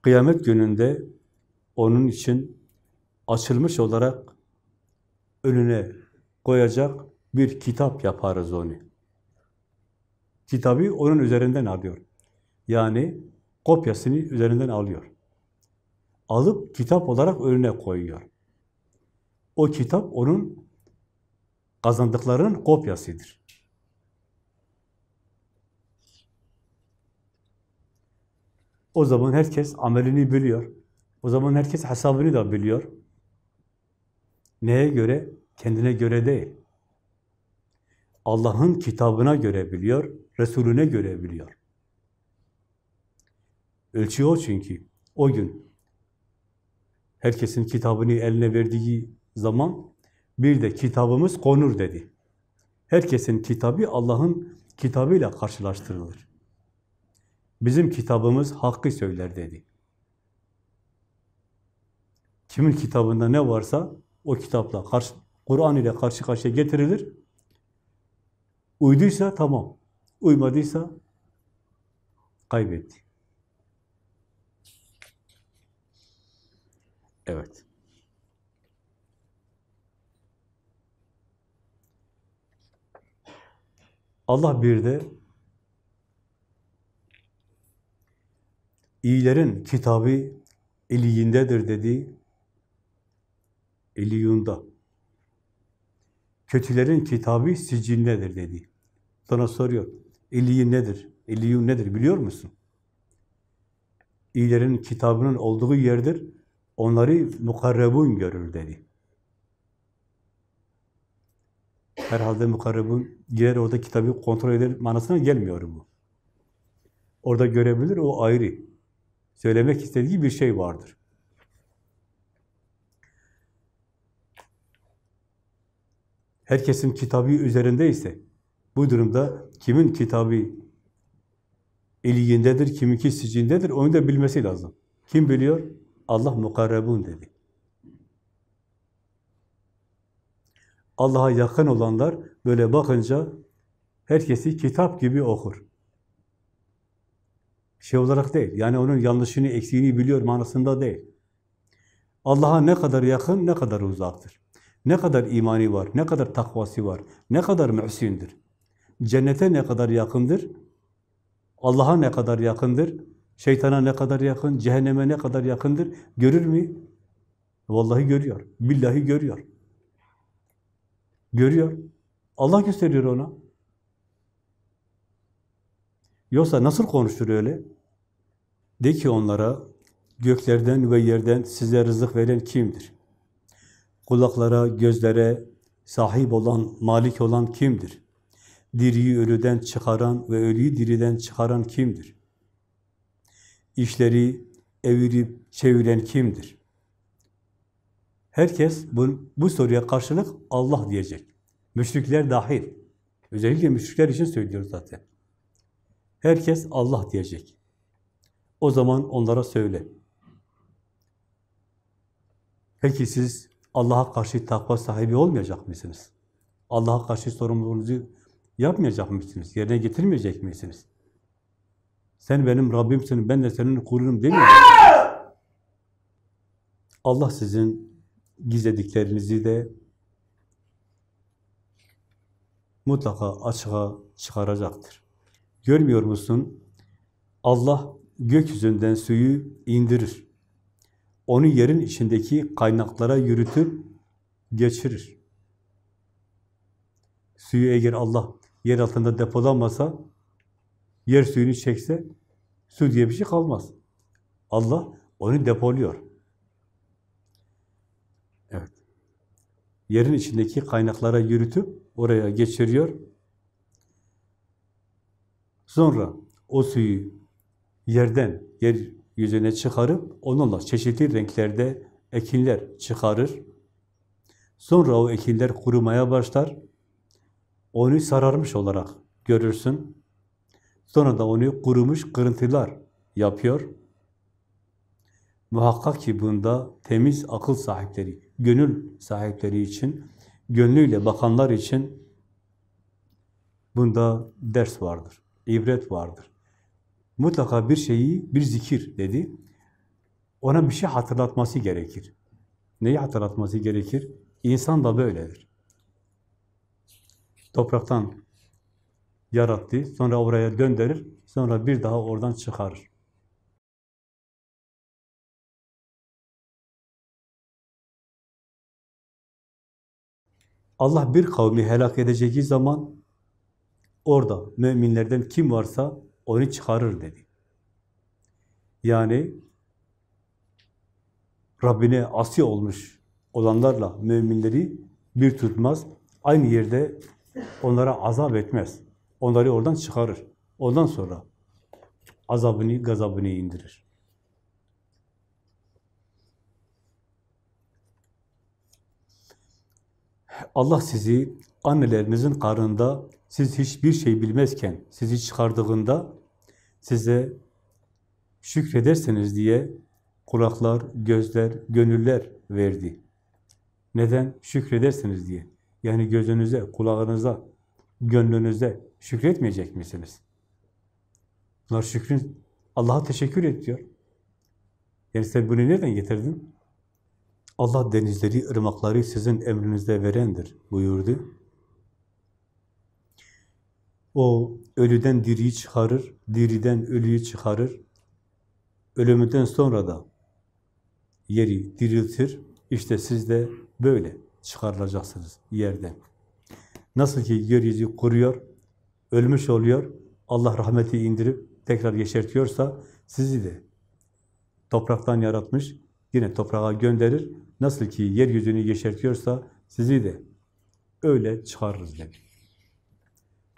Kıyamet gününde onun için açılmış olarak önüne koyacak bir kitap yaparız onu. Kitabı onun üzerinden alıyor. Yani kopyasını üzerinden alıyor. Alıp kitap olarak önüne koyuyor. O kitap onun kazandıklarının kopyasıdır. O zaman herkes amelini biliyor. O zaman herkes hesabını da biliyor. Neye göre? Kendine göre değil. Allah'ın kitabına göre biliyor, Resulüne göre biliyor. Ölçü o çünkü. O gün herkesin kitabını eline verdiği zaman bir de kitabımız konur dedi. Herkesin kitabı Allah'ın kitabıyla karşılaştırılır. Bizim kitabımız hakkı söyler dedi. Kimin kitabında ne varsa o kitapla, Kur'an ile karşı karşıya getirilir. Uyduysa tamam, uymadıysa kaybetti. Evet. Allah bir de iyilerin kitabı eliyindedir dedi. Eliyunda. Kötülerin kitabı sicindedir dedi. Sana soruyor. Eliyin nedir? Eliyun nedir biliyor musun? İyilerin kitabının olduğu yerdir. Onları mukarrebun görür dedi. Herhalde mukarrebun girer orada kitabı kontrol eder manasına gelmiyor bu. Orada görebilir, o ayrı. Söylemek istediği bir şey vardır. Herkesin kitabı üzerindeyse, bu durumda kimin kitabı eliyindedir, kiminki sicindedir, onu da bilmesi lazım. Kim biliyor? Allah mukarrebun dedi. Allah'a yakın olanlar böyle bakınca herkesi kitap gibi okur. Şey olarak değil, yani onun yanlışını, eksiğini biliyor manasında değil. Allah'a ne kadar yakın, ne kadar uzaktır. Ne kadar imani var, ne kadar takvası var, ne kadar mühsindir. Cennete ne kadar yakındır, Allah'a ne kadar yakındır, şeytana ne kadar yakın, cehenneme ne kadar yakındır, görür mü? Vallahi görüyor, billahi görüyor. Görüyor. Allah gösteriyor ona. Yoksa nasıl konuşur öyle? De ki onlara, göklerden ve yerden size rızık veren kimdir? Kulaklara, gözlere sahip olan, malik olan kimdir? Diriyi ölüden çıkaran ve ölüyü diriden çıkaran kimdir? İşleri evirip çeviren kimdir? Herkes bu, bu soruya karşılık Allah diyecek. Müşrikler dahil. Özellikle müşrikler için söylüyor zaten. Herkes Allah diyecek. O zaman onlara söyle. Peki siz Allah'a karşı takva sahibi olmayacak mısınız? Allah'a karşı sorumluluğunuzu yapmayacak mısınız? Yerine getirmeyecek misiniz? Sen benim Rabbimsin, ben de senin kulunum demiyor. Allah sizin gizlediklerinizi de mutlaka açığa çıkaracaktır. Görmüyor musun? Allah gökyüzünden suyu indirir. Onu yerin içindeki kaynaklara yürütüp geçirir. Suyu eğer Allah yer altında depolamasa, yer suyunu çekse, su diye bir şey kalmaz. Allah onu depoluyor. Evet. Yerin içindeki kaynaklara yürütüp oraya geçiriyor. Sonra o suyu yerden yeryüzüne çıkarıp onunla çeşitli renklerde ekinler çıkarır. Sonra o ekinler kurumaya başlar. Onu sararmış olarak görürsün. Sonra da onu kurumuş kırıntılar yapıyor. Muhakkak ki bunda temiz akıl sahipleri, gönül sahipleri için, gönlüyle bakanlar için bunda ders vardır, ibret vardır. Mutlaka bir şeyi, bir zikir dedi. Ona bir şey hatırlatması gerekir. Neyi hatırlatması gerekir? İnsan da böyledir. Topraktan yarattı, sonra oraya gönderir, sonra bir daha oradan çıkarır. Allah bir kavmi helak edeceği zaman orada müminlerden kim varsa onu çıkarır dedi. Yani Rabbine asi olmuş olanlarla müminleri bir tutmaz. Aynı yerde onlara azap etmez. Onları oradan çıkarır. Ondan sonra azabını, gazabını indirir. Allah sizi annelerinizin karnında siz hiçbir şey bilmezken sizi çıkardığında size şükrederseniz diye kulaklar, gözler, gönüller verdi. Neden? Şükredersiniz diye. Yani gözünüze, kulağınıza, gönlünüze şükretmeyecek misiniz? Bunlar şükrün, Allah'a teşekkür et diyor. Yani sen bunu nereden getirdin? Allah denizleri, ırmakları sizin emrinizde verendir buyurdu. O ölüden diriyi çıkarır, diriden ölüyü çıkarır. Ölümünden sonra da yeri diriltir. İşte siz de böyle çıkarılacaksınız yerden. Nasıl ki yeryüzü kuruyor, ölmüş oluyor, Allah rahmeti indirip tekrar yeşertiyorsa sizi de topraktan yaratmış, yine toprağa gönderir. Nasıl ki yeryüzünü yeşertiyorsa sizi de öyle çıkarırız dedi.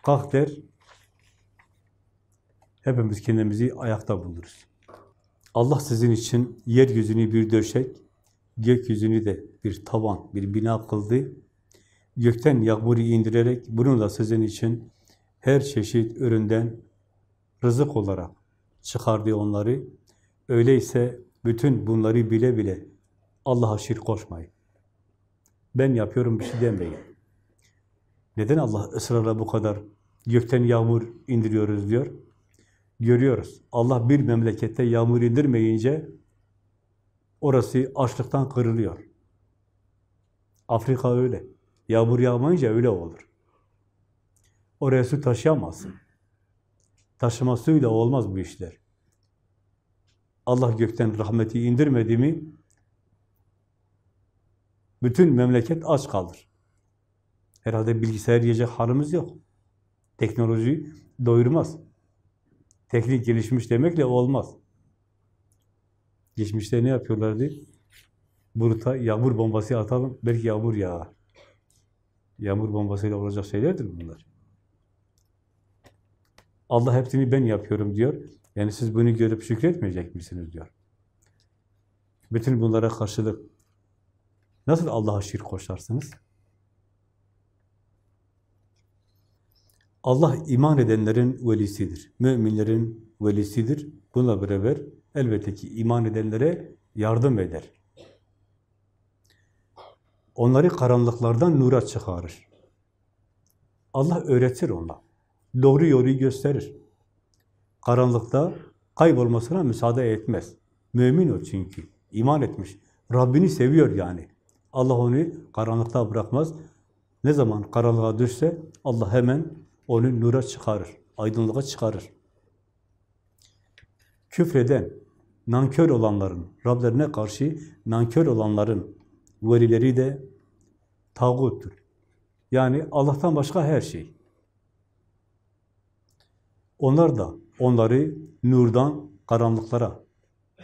Kalk der, hepimiz kendimizi ayakta buluruz. Allah sizin için yeryüzünü bir döşek, gökyüzünü de bir tavan, bir bina kıldı. Gökten yağmuru indirerek bunu da sizin için her çeşit üründen rızık olarak çıkardı onları. Öyleyse bütün bunları bile bile Allah'a şirk koşmayın. Ben yapıyorum bir şey demeyin. Neden Allah ısrarla bu kadar gökten yağmur indiriyoruz diyor? Görüyoruz. Allah bir memlekette yağmur indirmeyince orası açlıktan kırılıyor. Afrika öyle. Yağmur yağmayınca öyle olur. Oraya su taşıyamazsın. Taşıma suyla olmaz bu işler. Allah gökten rahmeti indirmedi mi bütün memleket aç kalır. Herhalde bilgisayar yiyecek halimiz yok. Teknoloji doyurmaz. Teknik gelişmiş demekle olmaz. Geçmişte ne yapıyorlardı? Buruta yağmur bombası atalım, belki yağmur yağar. Yağmur bombasıyla olacak şeylerdir bunlar. Allah hepsini ben yapıyorum diyor. Yani siz bunu görüp şükretmeyecek misiniz diyor. Bütün bunlara karşılık nasıl Allah'a şirk koşarsınız? Allah iman edenlerin velisidir. Müminlerin velisidir. Bununla beraber elbette ki iman edenlere yardım eder. Onları karanlıklardan nura çıkarır. Allah öğretir ona. Doğru yolu gösterir. karanlıkta kaybolmasına müsaade etmez. Mümin o çünkü. iman etmiş. Rabbini seviyor yani. Allah onu karanlıkta bırakmaz. Ne zaman karanlığa düşse Allah hemen onu nura çıkarır. Aydınlığa çıkarır. Küfreden, nankör olanların, Rablerine karşı nankör olanların velileri de tağuttur. Yani Allah'tan başka her şey. Onlar da onları nurdan karanlıklara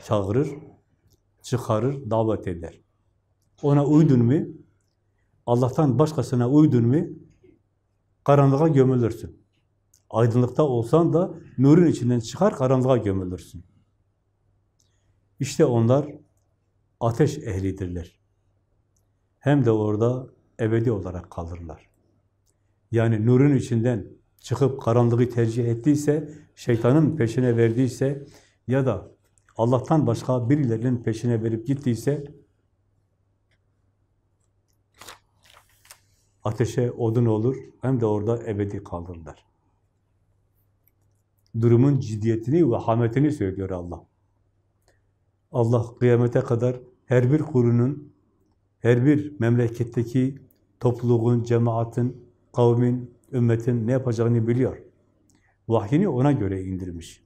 çağırır, çıkarır, davet eder. Ona uydun mu, Allah'tan başkasına uydun mu, karanlığa gömülürsün. Aydınlıkta olsan da nurun içinden çıkar, karanlığa gömülürsün. İşte onlar ateş ehlidirler. Hem de orada ebedi olarak kalırlar. Yani nurun içinden çıkıp karanlığı tercih ettiyse, şeytanın peşine verdiyse ya da Allah'tan başka birilerinin peşine verip gittiyse ateşe odun olur hem de orada ebedi kalırlar. Durumun ciddiyetini ve hametini söylüyor Allah. Allah kıyamete kadar her bir kurunun, her bir memleketteki topluluğun, cemaatin, kavmin, ümmetin ne yapacağını biliyor. Vahyini ona göre indirmiş.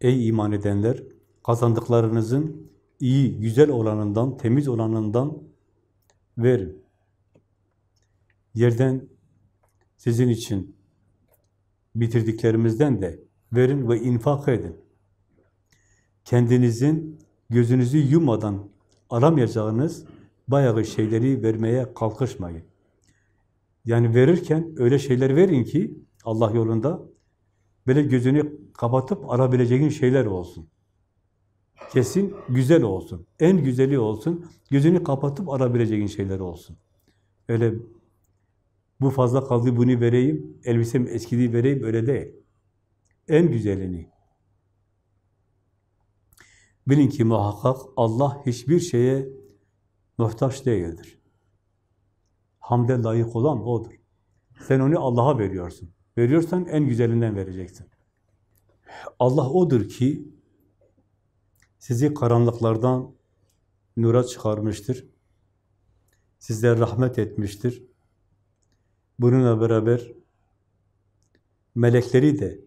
Ey iman edenler, kazandıklarınızın iyi, güzel olanından, temiz olanından verin. Yerden sizin için bitirdiklerimizden de verin ve infak edin. Kendinizin gözünüzü yummadan alamayacağınız bayağı şeyleri vermeye kalkışmayın. Yani verirken öyle şeyler verin ki Allah yolunda böyle gözünü kapatıp arabileceğin şeyler olsun. Kesin güzel olsun. En güzeli olsun. Gözünü kapatıp arabileceğin şeyler olsun. Öyle bu fazla kaldı bunu vereyim, elbisem eskidi vereyim öyle değil. En güzelini. Bilin ki muhakkak Allah hiçbir şeye muhtaç değildir. Hamde layık olan O'dur. Sen onu Allah'a veriyorsun. Veriyorsan en güzelinden vereceksin. Allah O'dur ki sizi karanlıklardan nura çıkarmıştır. Sizlere rahmet etmiştir. Bununla beraber melekleri de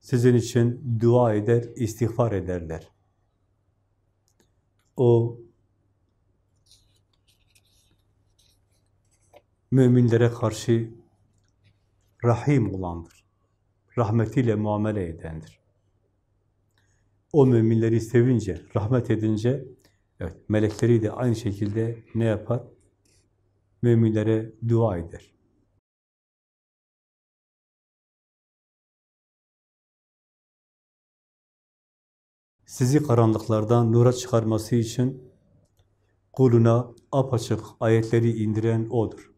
sizin için dua eder, istiğfar ederler. O müminlere karşı rahim olandır. Rahmetiyle muamele edendir. O müminleri sevince, rahmet edince, evet, melekleri de aynı şekilde ne yapar? Müminlere dua eder. Sizi karanlıklardan nura çıkarması için kuluna apaçık ayetleri indiren O'dur.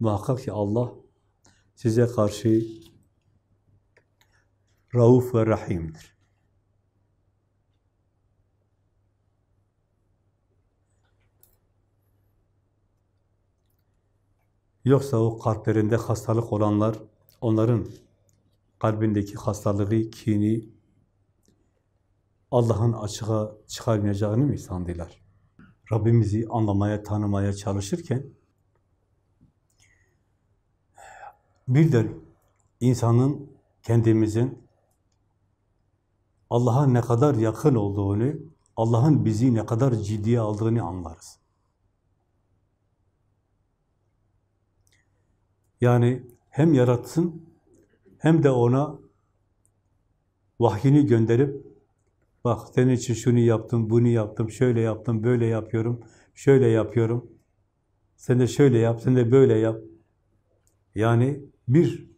Muhakkak ki Allah size karşı Rauf ve Rahim'dir. Yoksa o kalplerinde hastalık olanlar, onların kalbindeki hastalığı, kini, Allah'ın açığa çıkarmayacağını mı sandılar? Rabbimizi anlamaya, tanımaya çalışırken bir de insanın, kendimizin Allah'a ne kadar yakın olduğunu, Allah'ın bizi ne kadar ciddiye aldığını anlarız. Yani hem yaratsın hem de ona vahyini gönderip bak senin için şunu yaptım, bunu yaptım, şöyle yaptım, böyle yapıyorum, şöyle yapıyorum. Sen de şöyle yap, sen de böyle yap. Yani bir,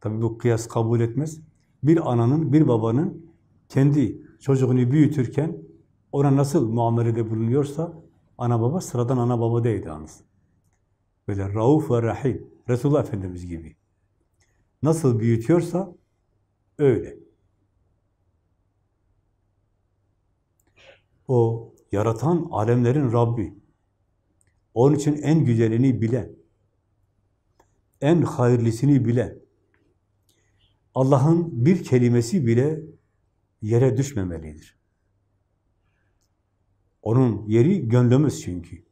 tabi bu kıyas kabul etmez, bir ananın, bir babanın kendi çocuğunu büyütürken ona nasıl muamelede bulunuyorsa ana baba sıradan ana baba değil yalnız. Böyle rauf ve rahim, Resulullah Efendimiz gibi. Nasıl büyütüyorsa öyle. O yaratan alemlerin Rabbi. Onun için en güzelini bilen, en hayırlısını bilen, Allah'ın bir kelimesi bile yere düşmemelidir. Onun yeri gönlümüz çünkü.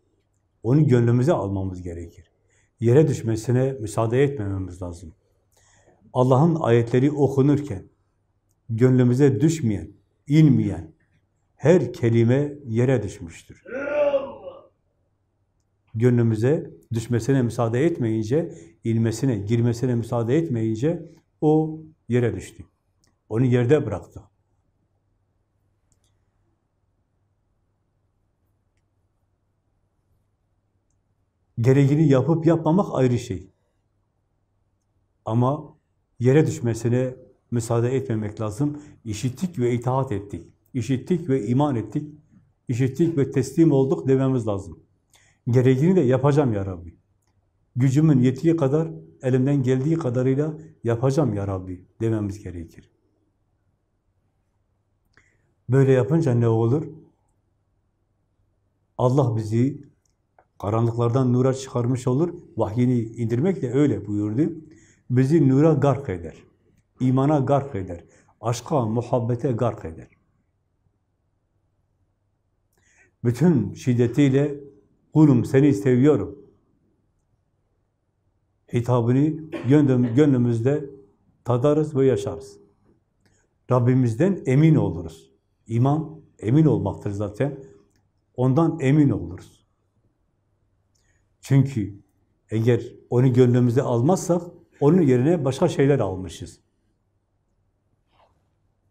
Onu gönlümüze almamız gerekir. Yere düşmesine müsaade etmememiz lazım. Allah'ın ayetleri okunurken gönlümüze düşmeyen, inmeyen her kelime yere düşmüştür. Gönlümüze düşmesine müsaade etmeyince, inmesine, girmesine müsaade etmeyince o yere düştü. Onu yerde bıraktı. Gereğini yapıp yapmamak ayrı şey. Ama yere düşmesine müsaade etmemek lazım. İşittik ve itaat ettik. İşittik ve iman ettik. İşittik ve teslim olduk dememiz lazım. Gereğini de yapacağım ya Rabbi. Gücümün yettiği kadar, elimden geldiği kadarıyla yapacağım ya Rabbi dememiz gerekir. Böyle yapınca ne olur? Allah bizi karanlıklardan nura çıkarmış olur. Vahyini indirmek de öyle buyurdu. Bizi nura gark eder. imana gark eder. Aşka, muhabbete gark eder. Bütün şiddetiyle kulum seni seviyorum. Hitabını gönlümüzde tadarız ve yaşarız. Rabbimizden emin oluruz. İman emin olmaktır zaten. Ondan emin oluruz. Çünkü eğer onu gönlümüze almazsak onun yerine başka şeyler almışız.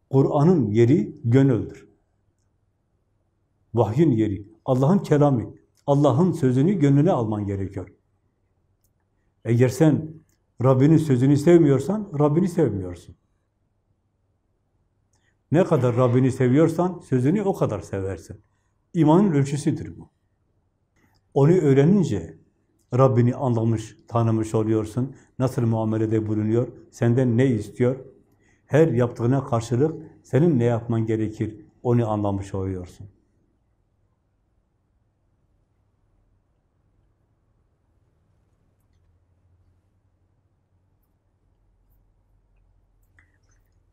Kur'an'ın yeri gönüldür. Vahyin yeri, Allah'ın kelamı, Allah'ın sözünü gönlüne alman gerekiyor. Eğer sen Rabbinin sözünü sevmiyorsan, Rabbini sevmiyorsun. Ne kadar Rabbini seviyorsan, sözünü o kadar seversin. İmanın ölçüsüdür bu. Onu öğrenince Rabbini anlamış, tanımış oluyorsun. Nasıl muamelede bulunuyor, senden ne istiyor? Her yaptığına karşılık senin ne yapman gerekir? Onu anlamış oluyorsun.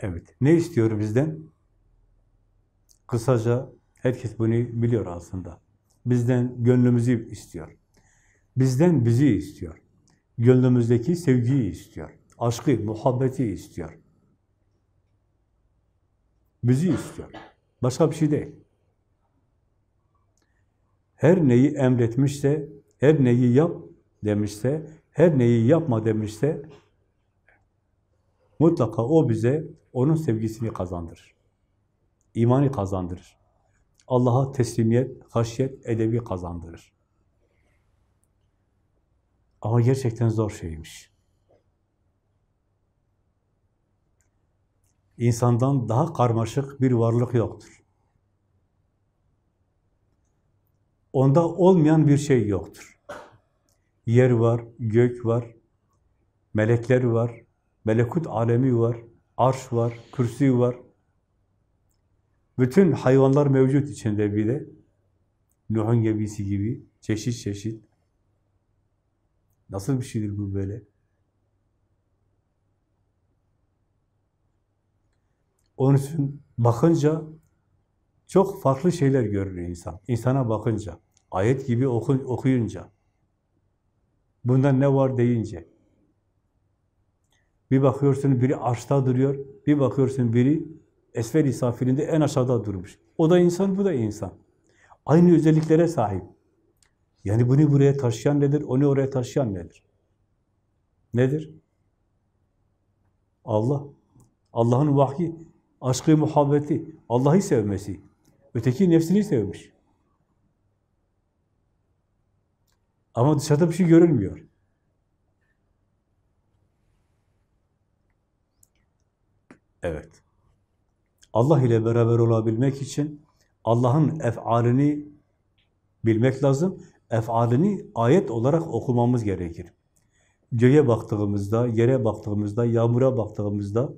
Evet. Ne istiyor bizden? Kısaca herkes bunu biliyor aslında. Bizden gönlümüzü istiyor. Bizden bizi istiyor. Gönlümüzdeki sevgiyi istiyor. Aşkı, muhabbeti istiyor. Bizi istiyor. Başka bir şey değil. Her neyi emretmişse, her neyi yap demişse, her neyi yapma demişse mutlaka o bize onun sevgisini kazandırır. İmanı kazandırır. Allah'a teslimiyet, haşyet, edebi kazandırır. Ama gerçekten zor şeymiş. İnsandan daha karmaşık bir varlık yoktur. Onda olmayan bir şey yoktur. Yer var, gök var, melekler var, melekut alemi var, arş var, kürsü var. Bütün hayvanlar mevcut içinde bir de. Nuh'un gemisi gibi çeşit çeşit. Nasıl bir şeydir bu böyle? Onun için bakınca çok farklı şeyler görür insan. İnsana bakınca, ayet gibi oku, okuyunca, bundan ne var deyince. Bir bakıyorsun biri arşta duruyor, bir bakıyorsun biri esfel-i safilinde en aşağıda durmuş. O da insan, bu da insan. Aynı özelliklere sahip. Yani bunu buraya taşıyan nedir, onu oraya taşıyan nedir? Nedir? Allah. Allah'ın vahyi, aşkı, muhabbeti, Allah'ı sevmesi. Öteki nefsini sevmiş. Ama dışarıda bir şey görülmüyor. Evet. Allah ile beraber olabilmek için Allah'ın ef'alini bilmek lazım. Ef'alini ayet olarak okumamız gerekir. Göğe baktığımızda, yere baktığımızda, yağmura baktığımızda,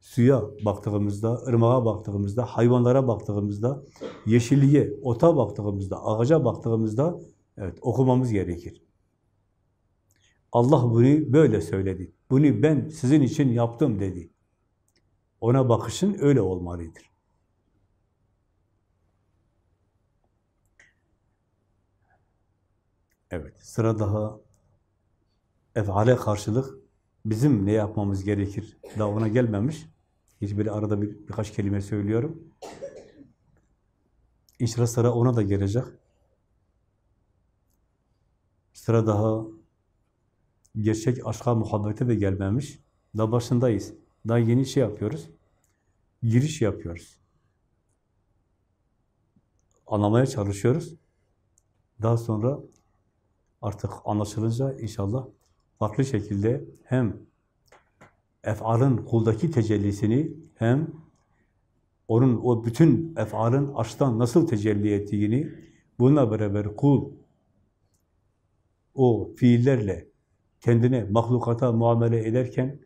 suya baktığımızda, ırmağa baktığımızda, hayvanlara baktığımızda, yeşilliğe, ota baktığımızda, ağaca baktığımızda evet okumamız gerekir. Allah bunu böyle söyledi. Bunu ben sizin için yaptım dedi. Ona bakışın öyle olmalıdır. Evet, sıra daha efale karşılık bizim ne yapmamız gerekir? Daha ona gelmemiş. Hiç arada bir, birkaç kelime söylüyorum. İnşallah sıra ona da gelecek. Sıra daha gerçek aşka, muhabbete de gelmemiş. Daha başındayız. Daha yeni şey yapıyoruz. Giriş yapıyoruz. Anlamaya çalışıyoruz. Daha sonra artık anlaşılınca inşallah farklı şekilde hem ef'alın kuldaki tecellisini hem onun o bütün ef'alın aşktan nasıl tecelli ettiğini bununla beraber kul o fiillerle kendine, mahlukata muamele ederken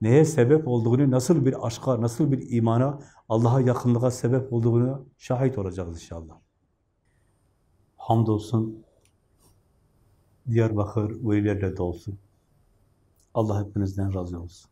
neye sebep olduğunu, nasıl bir aşka, nasıl bir imana, Allah'a yakınlığa sebep olduğunu şahit olacağız inşallah. Hamdolsun Diyarbakır velilerle de olsun. Allah hepinizden razı olsun.